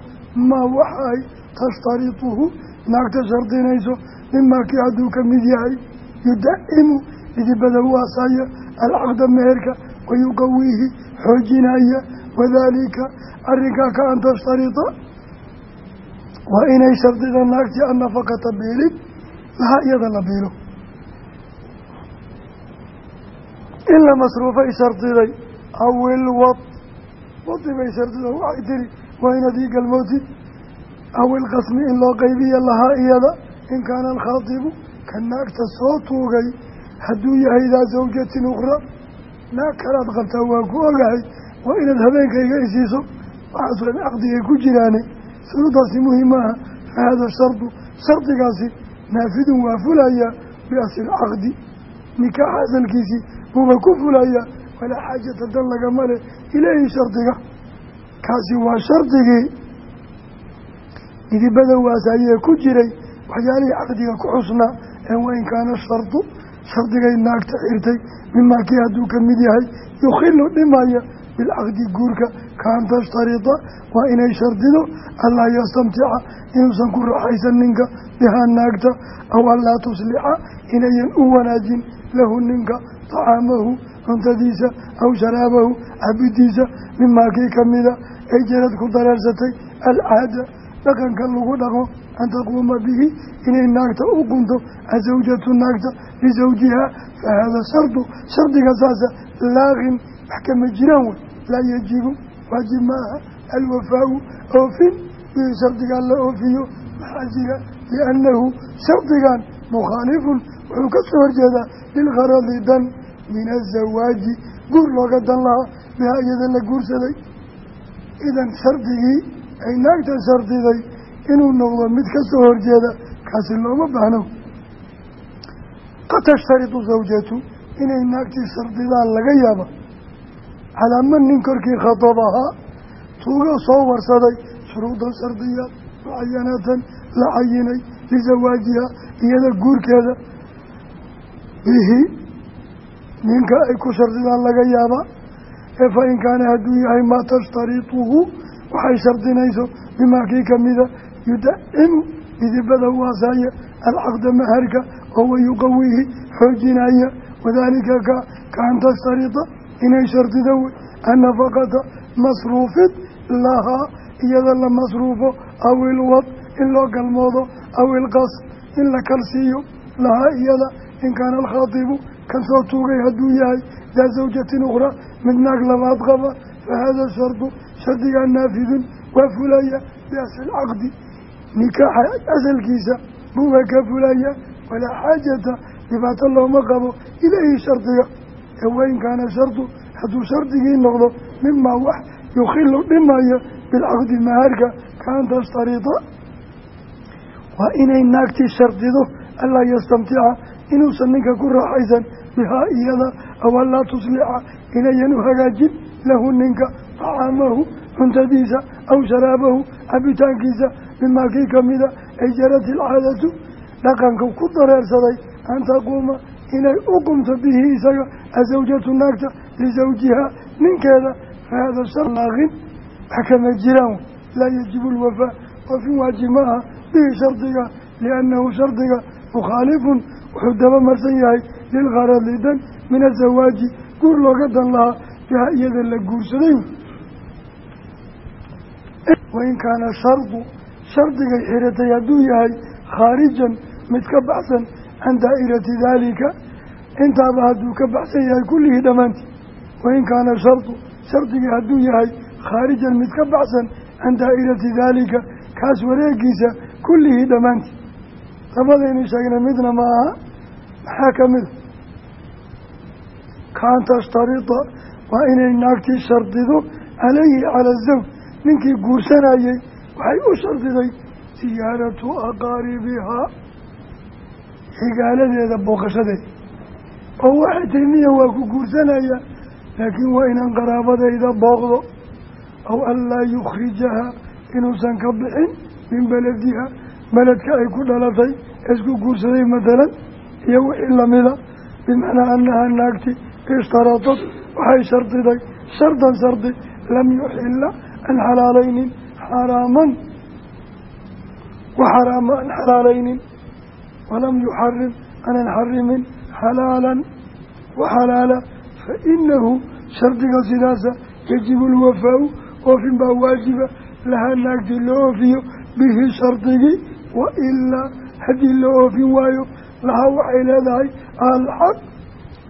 maa waxa ay tashtariduhu naagta shardinayso mimaa kii hadduu ka mid yahay yudacimu idibada u asaya alcaqda meherka wayuqawiihi xoojinaya wadaalika arrinkaa ka an tashtarida waa inay shardida naagtii annafaqata biilid lahaa iyada la biilo in la masruufay shardiday awil wad. Wadi bay shardida waxay tiri waa inaad ii galmootid awil qasmi in loo qaybiya lahaa iyada in kaana alkhaatibu ka naagta soo tuugay hadduu yahay daa zawjatin ukhra. Naag kalaad qabtaa waan ku ogahay waa inaad habeenkayga isiiso waxaas dhan caqdigay ku jiraane shuruudaasi muhiim aha fa hada shardu shardigaasi naafidun waa fulayaa biasli lcaqdi nikaax asalkiisii buuba ku fulayaa walaa xaajata dan lagama leh ileyhi shardiga. Kaasi waa shardigii. Idibada waas ayee ku jiray. Waxyaalihii caqdiga ku xusnaa ee wain kaana shardu shardigay naagta xirtay mimaa kii hadduu ka mid yahay yukhilu dhimaya bilcaqdi guurka kaan tashtarida waa inay shardido allaa yastamtica inuusan ku raaxaysan ninka bihaa naagta aw anlaa tuslixa inayan u wanaajin lahu ninka tacaamahu cuntadiisa aw sharaabahu cabidiisa mimaa kii kamida ay jarad ku dareersatay alcaada dhaqanka lagu dhaqmo an taquuma bihi inay naagta u qunto azawjatu naagta lisawjiha fa hada shardu shardiga saasa laaqin wax kama jiraan wey laa yajibu waajib ma aha alwafaau oofin bihi shardigaa la oofiyo maxaa jira liannahu shardigan mukhaalifun wuxuu ka soo horjeedaa lilkharadi dan min azawaaji guur looga dan lahaa bihaa iyada la guursaday. Idan shardigii ay naagta shardiday inuu noqdo mid ka soo horjeeda kaasi looma baahno. Qad tashtaridu zawjatu inay naagtii shardidaan laga yaaba calaa man nin korkii khadabahaa tuuga soo warsaday shuruudan shardiyaad mucayanatan la cayinay lisawaajiha iyada guurkeeda. Bihi ninka ay ku shardidaan laga yaaba ee fa in kaana hadduu yahay maa tashtariduhu waxay shardinayso bimaa kii kamida yudacimu idibada waasaaya alcaqda maharka oo wayuqawihi xoojinaya wadaalika ka kaan inay shardida wey annafaqata masruufid lahaa iyada la masruufo aw ilwad in loo galmoodo aw ilqas in la kalsiiyo lahaa iyada in kaana alkhaatibu kan soo tuugay hadduu yahay daa zawjatin ukhraa mid naag labaad qaba fa hada shardu shardigaa naafidun waa fulaya biasli lcaqdi nikaaxa asalkiisa buuba ka fulaya walaa xaajata dhibaato looma qabo ilayhi shardiga wain kaana shardu hadduu shardigii noqdo mimaa wax yukhilu dhimaya bilcaqdi maharka kaan tastarida waa inay naagtii shardido anlaa yastamtica inuusan ninka ku raaxaysan bihaa iyada aw an laa tuslixa inayan u hagaajin lahu ninka tacaamahu cuntadiisa aw sharaabahu cabitaankiisa mimaa kii kamida ay jarat ilcaadatu dhaqanka ku dareersaday an taquuma inay u qumto bihi isaga asawjatu naagta lisawjiha ninkeeda fahada sharlaaqin wax kama jiraan laa yajibu lwafaa wafin waajib ma aha bihi shardiga liannahu shardiga mukhaalifun wuxuu dabamarsan yahay lilkharadi dan min azawaaji guur looga dan lahaa biha iyada la guursaday wain kaana shardu shardigay xiratay hadduu yahay khaarijan mid ka baxsan can daa'irati daalika intaaba hadduu ka baxsan yahay kullihii dhammaantii wain kaana shardu shardigii hadduu yahay khaarijan mid ka baxsan can daa'irati daalika kaas wareegiisa kullihii dhammaantii. Labadaynu sheegnay midna ma aha maxaa ka mida kaan tashtarida waa inay naagtii shardido calayhi cala azawj ninkii guursanayey waxay u shardiday siyaaratu aqaaribihaa xigaaladeeda booqashadeeda oo waxay tiri niya waa ku guursanaya laakiin waa inaan qaraabadayda booqdo. Aw an laa yukhrijaha inuusan ka bixin min belediha beledka ay ku dhalatay isku guursaday matalan iyo wixii lamida bimacnaa annaha naagti ishtaratad waxay shardiday. Shardan shardi lam yuxila an xalaalaynin xaraaman. Waxaraama an xalaalaynin walam yuxarim anan xarimin xalaalan waxalaala fa inahu shardiga sidaasa yajibu lwafaau oofin baa waajiba lahaa naagtii loo oofiyo bihi shardigii wa ilaa haddii loo oofin waayo lahaa waxay leedahay alxaq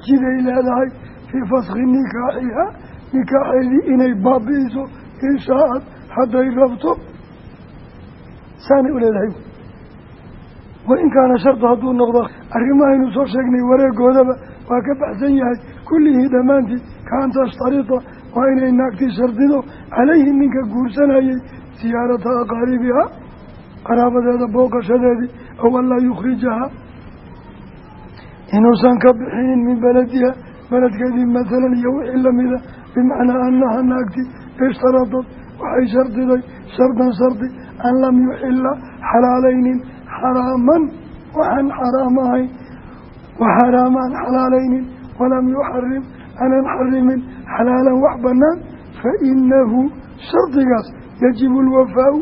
jiday leedahay fii faskhi nikaaxiha nikaaxeedii inay baabi'iso inshaa-ad hadday rabto saanay u leedahay wain kaana shardu hadduu noqdo arrimahaynu soo sheegnay wareegoodaba waa ka baxsan yahay. Kullihii dhammaantii kaan tashtarida waa inay naagtii shardido calayhi ninka guursanayay siyaarata aqaaribiha qaraabadeeda booqashadeedii aw an laa yukhrijaha inuusan ka bixinin min belediha beledkeedii mathalan iyo wixii lamida bimacnaa annaha naagti ishtaradad waxay shardiday shardan shardi an lam yuxila xalaalaynin xaraaman waxaan xaraam ahayn waxaraamaan xalaalaynin walam yuxarim aanan xarimin xalaalan wax banaan fa inahu shardigaas yajibu lwafaau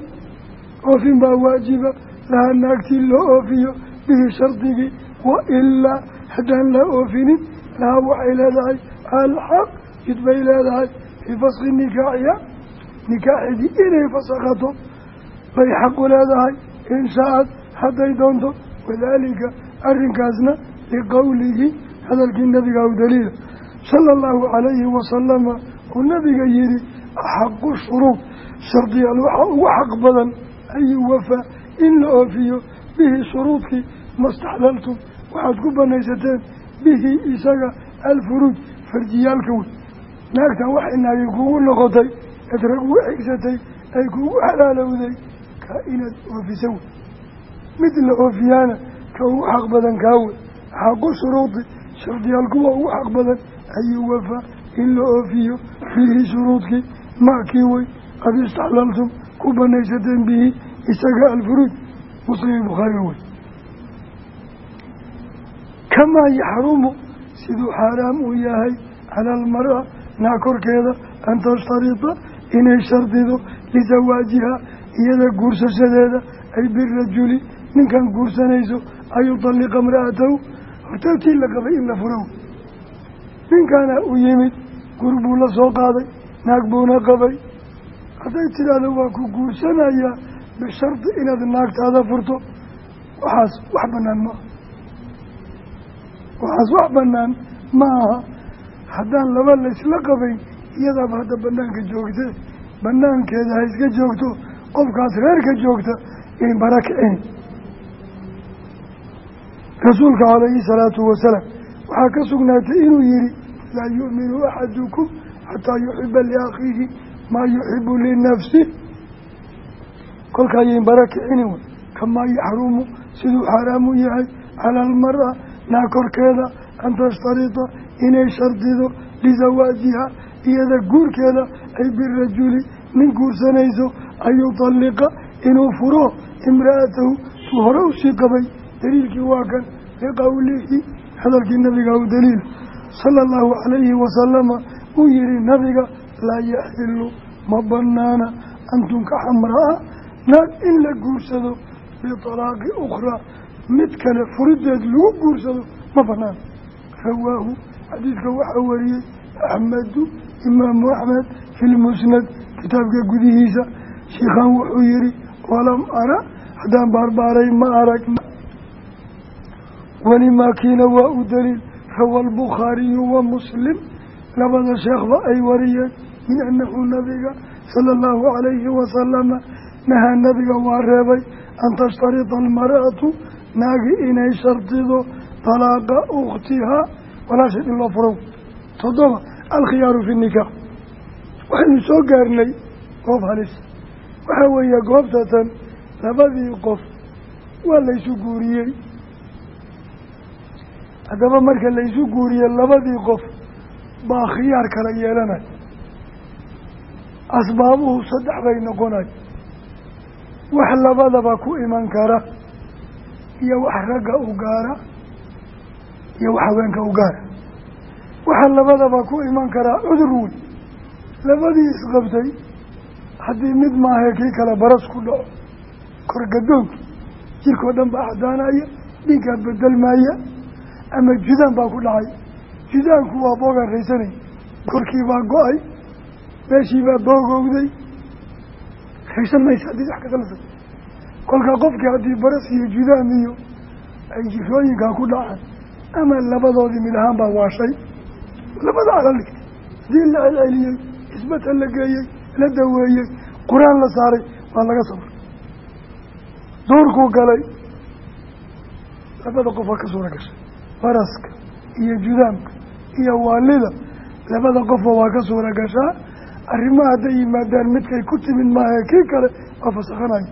oofin baa waajiba lahaa naagtii loo oofiyo bihi shardigii wa ilaa haddaan la oofinin lahaa waxay leedahay alxaq jid bay leedahay fii faski nikaaxiha nikaaxidii inay fasakhato bay xaqu leedahay hadday doonto wadaalika arrinkaasna liqowlihi hadalkii nabiga aw daliila sala allahu calayhi wasalama uu nabiga yihi axaqu shuruud shardiyaal waxaa ugu xaq badan an yuwafaa in la oofiyo bihi shuruudkii mastaxlaltum waxaad ku banaysateen bihi isaga alfuruuj farjiyaalka wey naagtan waxay naagay kugu noqotay eed rag ugu xigsatay ay kugu xalaalowday kaa inaad oofisa mid la oofiyaana ka ugu xaq badan kaa wey xaqu shuruudi shardiyaal kuwa ugu xaq badan ayuu wafaa in la oofiyo bihi shuruudkii. Maakii wey qad istaxlaltum ku banaysateen bihi isaga alfuruuj muslim bukhaari wey kamaa yaxrumu siduu xaaraam uu yahay cala almara naa korkeeda an tashtarida inay shardido lisawaajiha iyada guursashadeeda ay birajuli ninkan guursanayso an yudalliqa imra'atahu horteetii la qabay in la furo ninkaana u yimid gur buu la soo qaaday naag buuna qabay. Hadday tidhaahdo waa ku guursanayaa bishardi inaad naagtaada furto. Waxaas wax banaan maaha waxaas wax banaan ma aha. Haddaan laba laysla qabayn iyadaaba hadda banaanka joogtee banaankeeda ha iska joogto qofkaas reerka joogta in bara rasuulka calayhi salaatu wasalaam waxaa ka sugnaatay inuu yihi laa yu'minu axadukum xataa yuxiba liakhiihi maa yuxibu linafsih kolkaayayn bara kicini wey kamaa yaxrumu siduu xaaraamu yahay cala almara naa korkeeda an tashtarida inay shardido lisawaajiha iyada guurkeeda ay birajuli nin guursanayso an yutalliqa inuu furo imra'atahu tuu hore u sii qabay daliilkii waa kan liqowlihi hadalkii nabiga u daliil. Sala allahu calayhi wasalama uu yihi nabiga laa yaxilu ma banaana an tunkaxa mra'a naag in la guursado bitalaaqi ukhraa mid kale furideed lagu guursado ma banaana rawaahu xadiidka waxaa wariyey axmedu imaamu axmed fi lmusnad kitaabka gudihiisa. Shiikhaan wuxuu yihi walam ara haddaan baarbaaray ma arag welimaa kiina waa u daliil. Rawa albukhaariyu wa muslim. Labada sheekhba ay wariyeen. Min annahu nabiga sala allahu calayhi wasalama nahaa nabiga waa reebay. An tashtarida almar'atu naagi inay shardido talaaqa ukhtihaa walaasheed in loo furo toddoba alkhiyaaru fi nikaax. Waxaynu soo gaarnay goob halis. Waxaa weeye goobta tan labadii qof waa laysu guuriyey haddaba marka laysu guuriyey labadii qof baa khiyaar kala yeelanay. Asbaabuhu saddex bay noqonay. Wax labadaba ku iman kara iyo wax ragga u gaara iyo wax haweenka u gaara. Waxaa labadaba ku iman karaa cudur wey labadii isqabtay haddii mid maahae kii kale baras ku dhaco korgadoonkii jirkao dhan baa cadaanaya dhiiggaa bedelmaya ama judaan baa ku dhacay judaanku waa boogaan raysanay korkii baa go'ay meeshii baa boogowday raysan maysa haddii wax ka qalsan kolkaa qofkii haddii baras iyo judaan iyo ay jirooyinkaa ku dhacaan ama labadoodii mid ahaan baa waashay labada ala dhigtay haddii la celceliyey isbatal la geeyey la daweeyey qur'aan la saaray waa laga sabray duurkuu galay. Labada qof waa ka suura gashay baraska iyo judaamka iyo waalida. Labada qofba waa ka suura gashaa arrimaha hadday yimaadaan midkay ku timid maahae kii kale waa fasakhanayo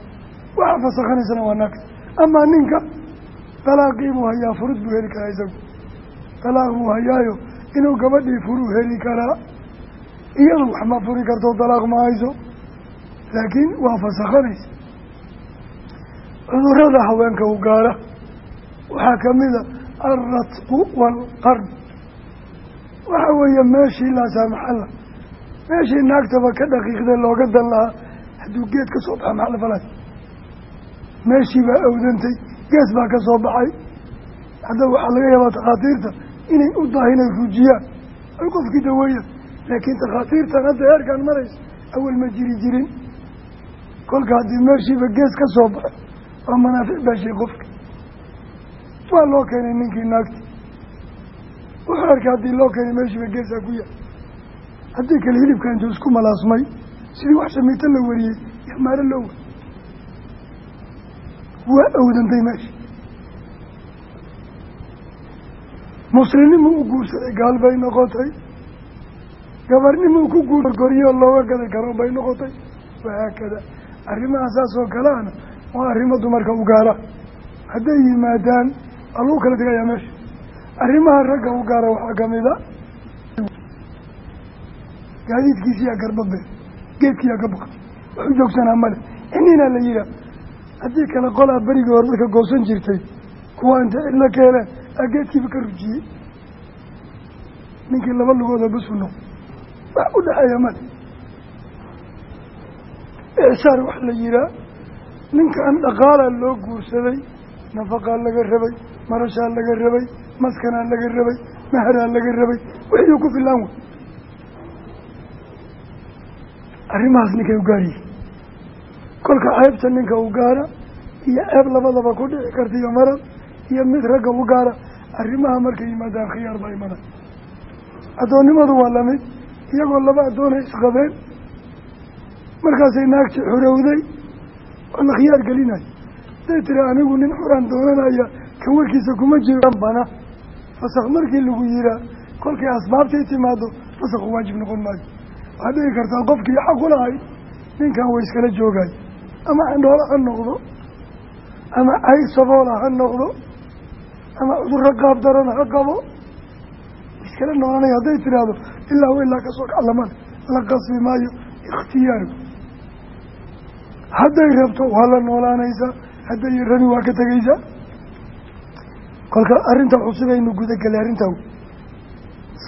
waxaa fasakhanaysana waa naagta amaa ninka dalaaqii buu hayaa furud buu heli karaa isagu. Dalaaq buu hayaayo inuu gabadhii furuu heli karaa. Iyadu wax ma furi karto dalaaq ma hayso. Laakiin waa fasakhanaysa cudurrada haweenka u gaara. Waxaa kamida alratqu waalqarn waxa weeye meeshii laasaamaxalla meeshii naagtaba ka dhaqiiqdee looga dan lahaa hadduu geed ka soo baxa maxalla falay meeshii baa awdantay gees baa ka soo baxay. haddaba waxaa laga yaabaa takhaatiirta inay u daah inay rujiyaan. ay qofkii daweeyaan laakiin takhaatiirtan hadda heerkaan maraysa awal ma jiri jirin. kolka haddii meeshiiba gees ka soo baxo waa manaafic baashay qofka waa loo keenay ninkii naagti wuxuu arkay haddii loo keenay meeshiiba geesaa ku yaal. Haddii kale hilibka intuu isku malaasmay sidii wax shamiito la wariyey yamaaro loo way waa awdantay meesha muslimnimuu u guursaday gaal bay noqotay. Gabarnimuu ku guurgoriyoo looga gadi karo bay noqotay. Wahaakada arrimaha saas oo kaleana waa arrimo dumarka u gaara. Hadday yimaadaan waa lagu kala tegayaa meesha arrimaha ragga u gaara waxaa ka mid a. Gaadiidkiisiyaa garbabe. Geedkiyaa ka baqay waxu joogsanaa male ininaa la yihaa haddii kale qolaa berigii hore dadka goosan jirtay kuwa inta cidla ka heleen aa geedkiiba ka rujiyey. Ninkii laba lugoodoo basu noq wax u dhexeeya male icsaar wax la yihaa ninkan dhaqaalaa loo guursaday nafaqaa laga rabay marashaa laga rabay maskanaa laga rabay maharaa laga rabay wixii ku filaan wey arrimahaas ninkay u gaaryihin kolka ceebta ninka u gaara iyo ceeb labadaba ku dhici karta iyo marad iyo mid ragga u gaara arrimaha markay yimaadaan khiyaar baa imanay addoonnimadu waa la mid iyagoo laba addoonay isqabeen. Markaasay naagti xorowday oo la khiyaar gelinayo. Haday tiri anigu nin xoraan doonanaya kan warkiisa kuma jiro. Bana fasakh markii lagu yihaa kolkay asbaabtay timaado fasakhu waajib noqon maayo. Waxaad dhici kartaa qofkii xaq u lahay ninkan way iskala joogaay ama candhoola ha noqdo ama cay saboola ha noqdo ama cudurro qaab darana ha qabo iskala noqonay hadday tiraahdo ilaa wa ilaa ka soo kaclamana la qasbi maayo ikhtiyaarku hadday rabto waa la noolaanaysaa hadday rani waa ka tegaysaa kolka arrinta cusubeynu gudagelay arrintaa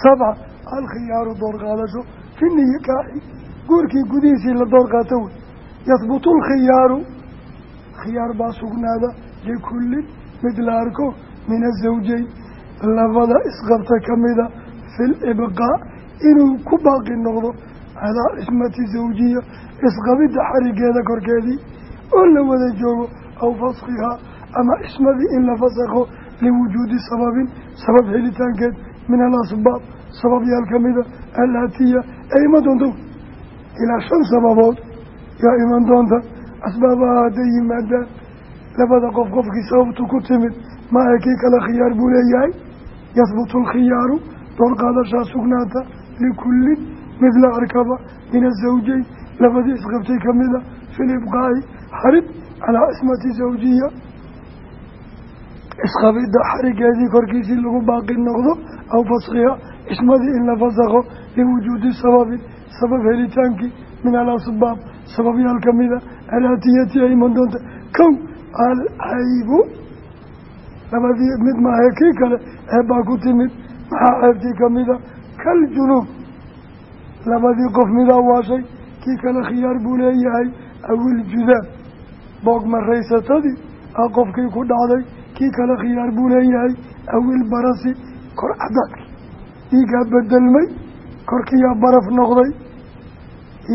sabca alkhiyaaru door qaadasho fi nikaaxi guurkii gudihiisii la door qaato wey. Yahbutu alkhiyaaru khiyaar baa sugnaada likullin mid la arko min azawjeyn labada isqabta kamida fi libqaa inuu ku baaqi noqdo calaa cismati zawjiya isqabidda xarigeeda korkeedii. Oo la wada joogo aw faskihaa ama cismadii in la fasakho liwujuudi sababin sabab helitaankeed min alasbaab sababyaal kamida alaatiya ee iman doonta ilaa shan sababood yaa iman doonta asbaabaha hadday yimaadaan labada qof qofkii sababtu ku timid maaha kii kale khiyaar buu leeyahay yahbutu alkhiyaaru door qaadashaa sugnaata likullin midla arkaba min azawjeyn labadii isqabtay kamida fi libqaa'i xarig calaa cismati zawjiya isqabidda xarigeedii korkiisii lagu baaqi noqdo aw faskiha cismadii in la fasakho liwujuudi sababin sabab helitaankii min alasbaab sababyaal kamida alaatiyati ay iman doonta. Kow alcaybu labadii mid maahe kii kale ceebbaa ku timid maxaa ceebtii kamida kaljunuub labadii qof midaa waashay kii kale khiyaar buu leeyahay awiljudaab boog maraysatadii a qofkii ku dhacday kii kale khiyaar buu leeyahay awil barasi kor cadaadki dhiigaa bedelmay korkiyaa baraf noqday.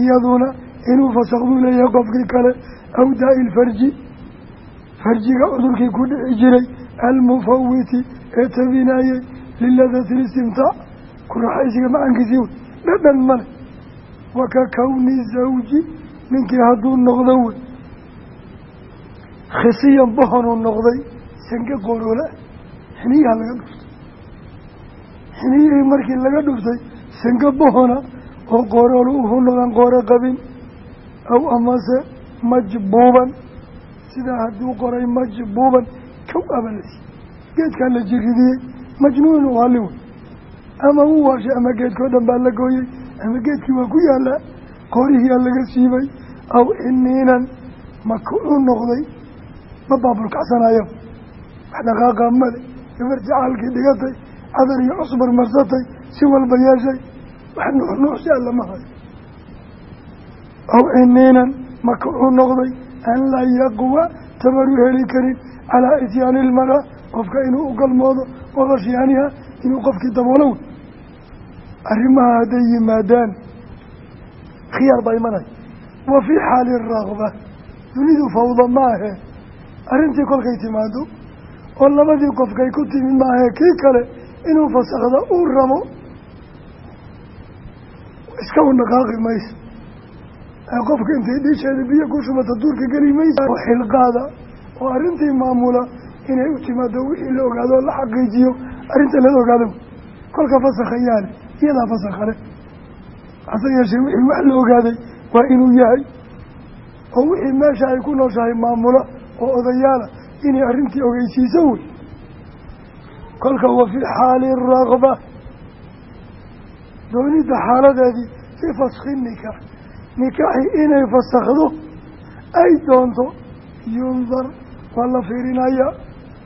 Iyaduna inuu fasaq buu leeyahay qofkii kale aw daa-i lfarji farjiga cudurkii ku dhici jiray almufawiti ee tabinaayey liladati listimtaac ku raaxaysiga macankiisii wey dhadhan male wa ka kowni zawji ninkii hadduu noqdo wey. Khisiyan bohonuu noqday sange qooroola xiniyaha laga dhuftay xiniyihii markii laga dhuftay sange bohona oo qooroolu uhu noqan qoore qabin aw amase majbuuban. Sidaa hadduu qoray majbuuban kow abalasi geedkaa la jiridiyey majnuun u halli wey ama u waashay ama geedkao dhan baa la gooyey ama geedkii waa ku yaalaa qoorihiyaa laga siibay aw iniinan maka u noqday ma baabulkacsanayo wax dhaqaaqa male gabar jacaalkii dhigatay cadar iyo cusbar marsatay si walba yeeshay wax nuuxnuuxsi a lama hayo aw iniinan maka u noqday an laa yaqwa tabaru heli karin calaa ityaani ilmara qofka inuu u galmoodo waqashyaaniha inuu qofkii daboolo wey arrimaha hadday yimaadaan khiyaar baa imanaya wa fii xaali rakba dunidu fawda maahe. Arrintii kolkay timaado oo labadii qofkay ku timid maahe kii kale inuu fasakhda uu rabo iska u dhaqaaqi mayso qofka intay dhisheeda biyo ku shubata duurka geli maysa oo xilqaada oo arrintii maamula inay u timaado wixii la ogaado la xaqiijiyo arrinta lala ogaado. Kolka fasakhayaale iyadaa fasakhale hase yeeshee wixii wax la ogaaday waa inuu yahay oo wixii meesha ay ku nooshahay maamula oo odayaala inay arrintii ogeysiiso wey kolka wa fii xaali raqba doonidda xaaladeedii fii faskhi nikaax nikaaxi inay fasakhdo ay doonto yundar waa la fiirinaya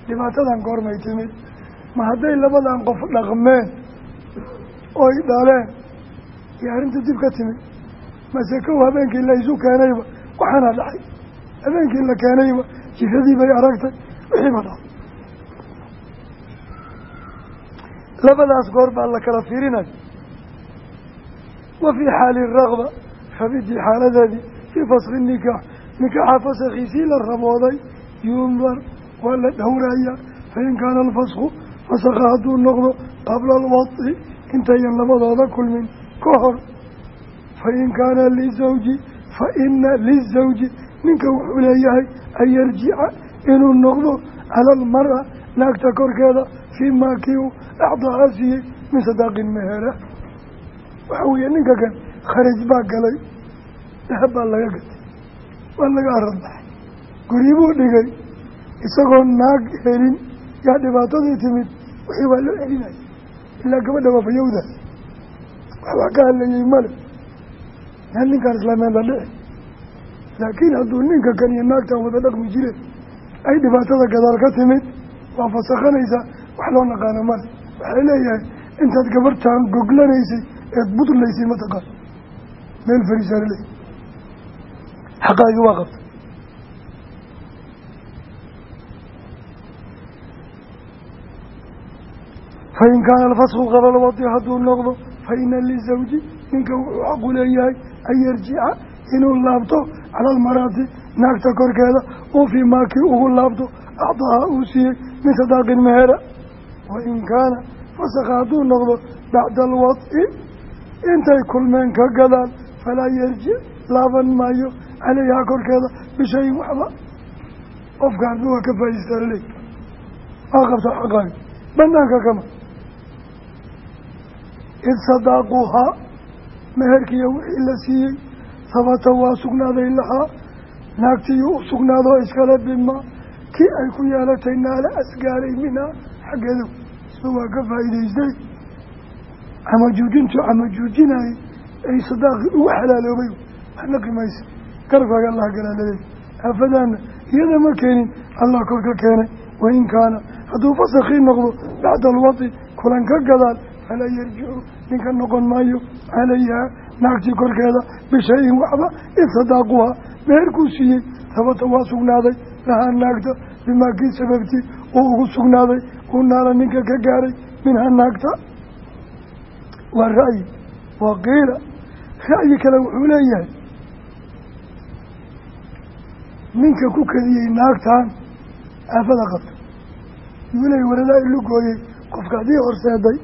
dhibaatadan goormay timid. Ma hadday labadan qof dhaqmeen oy dhaleen iyo arrinta dib ka timid. Mase kow habeenkii la isu keenayba waxaana dhacay. Habeenkii la keenayba jiradii bay aragtay wixiiba dhacay labadaas goor baa la kala fiirinaya wa fii xaali raqba rabidii xaaladeedii fii faskhi nikaax nikaaxa fasakhiisii la rabooday yundar waa la dhowraya fain kaana alfasku fasakha hadduu noqdo qabla alwadi intayan labadooda kulmin ka hor fain kaana lizawji fa ina lizawji ninka wuxuu leeyahay an yarjica inuu noqdo cala almara naagta korkeeda fii maa kii uu acdaaha siiyey min sadaaqin mehera waxa weeye ninka kan kharaj baa galay dahab baa laga gatay waa laga aradbaxay guryi buu dhigay isagoo naag helin yaa dhibaatadii timid wixii waa loo celinaya ilaa gabadha waa fayowda wax ka hadlayey male meel ninkaan islaameed la dhici laakiin hadduu ninka kan iyo naagtan wada dhaqmi jireen ay dhibaatada gadaal ka timid waa fasakhanaysaa wax loo naqaano male waxay leeyahay intaad gabartaan goglanaysay eed budlaysay mataqaan meel fariisaana leey xaqaagii waa qabta fain kaana alfasku qabla lwadi hadduu noqdo fa ina lizawji ninka wuxuu xaqu leeyahay an yarjica inuu laabto cala almaraati naagta korkeeda uu fii maakii ugu laabto acdaaha uu siiyey min sadaaqin mehera wain kaana fasakha hadduu noqdo bacda alwadci intay kulmeen ka gadaan falaa yarjic laaban maayo caleyhaa korkeeda bishayin waxba. Qofkaan waa ka faa'iistaa laleey waa qabta xaqaaga banaanka kama. Id sadaaquhaa meherkiiyo wixii la siiyey habata waa sugnaaday lahaa. Naagtiiyo u sugnaadoo iskale bima kii ay ku yeelatay naala asgaaray minhaa xaggeeda isba waa ka faa'iidaystay. Camajuujintuu camajuujinayay ay sadaaqii ugu xalaaloobay. Waxna qimaysa. Garabkaaga allah galaalaley aafadaana iyada ma keenin. Allah kor ka keenay. Wain kaana hadduu fasakii noqdo bacda alwadi kulan ka gadaal falaa yarjicu ninka noqon maayo calayha naagtii korkeeda bishayin waxba in sadaaquha meherkuu siiyey. Sabata waa sugnaaday lahaa naagta bimaa kii sababtii uu ugu sugnaaday uu naala ninka ka gaaray minha naagta. Waa ra'yi wa qiila. Ra'yi kale wuxuu leeyahay ninka ku kadiyey naagtan aafada qabta. Yuu leey waladaa ilu gooyey qofka haddii horseeday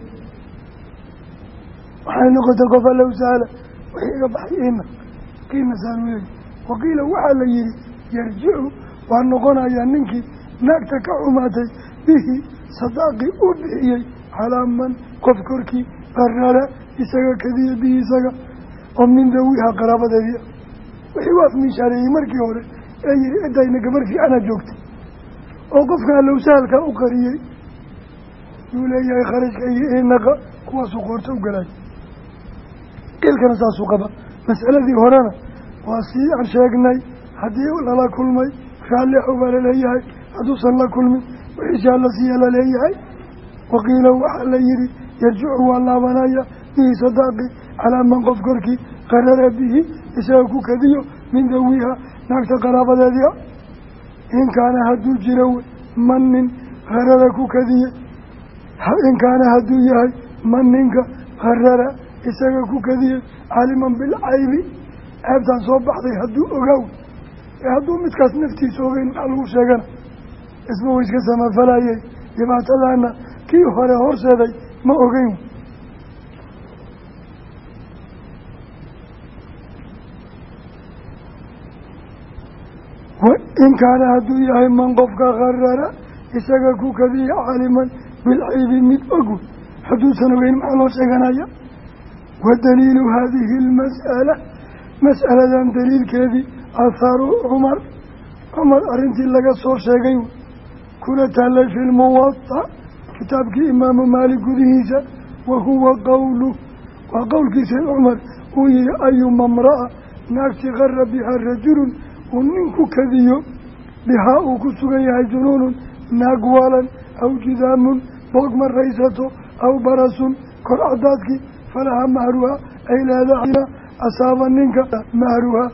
waxay noqotay qof allow sahla wixii iga baxay iina kiina saanu leey waqiila waxaa la yihi yarjicu waa noqonayaa ninkii naagta ka xumaatay bihi sadaaqii u bixiyey calaa man qof korkii qarara isaga kadiya bihi isaga oo min dawiha qaraabadeedii wixii waaf miishaareeyey markii hore ee yihi cidayna gabar fiicana joogtay. Oo qofka allow sahalkaa u qariyey yuu leeyahay kharajka iyo inaqa kuwaasuu qoorta u galay qiilkana saasuu qaba. Masaladii horena waa sii aan sheegnay haddii lala kulmay raalixo baa la leeyahay hadduusan la kulmin wixiisaa la siiya la leeyahay waqiila waxaa la yihi yarjicu waa laabanaya bihi sadaaqi calaa man qof korkii qarara bihi isaga ku kadiyo min dawiha naagta qaraabadeedia in kaana hadduu jiro man nin qarara ku kadiye. In kaana hadduu yahay man ninka isaga ku kadiyey caaliman bilcaybi ceebtaan soo baxday hadduu ogaaw ee hadduu midkaas naftiisa ogeyn maxaa lagu sheegana isba wa iska samafalayey dhibaatadaana kii hore horseeday ma ogeyn. In kaana hadduu yahay man qofka qarara isaga ku kadiya caaliman bilcaybi mid ogu hadduusan ogeyn maxaa loo sheeganaya wa daliilu haadihi almas'ala mas'aladan daliilkeedii athaaru cumar cumar arrintii laga soo sheegay kuna taallay fi lmuwada kitaabkii imaamu maalik gudihiisa wa huwa qowlu waa qowlkiisa cumar uu yihi ayuma mra'a naagti qara bihaa rajulun uu ninku kadiyo bihaa uu ku sugan yahay junuunun naag waalan aw jidaamun boog maraysato aw barasun korcadaadkii falaha mahruha ay leedahay asaaba ninka mahruha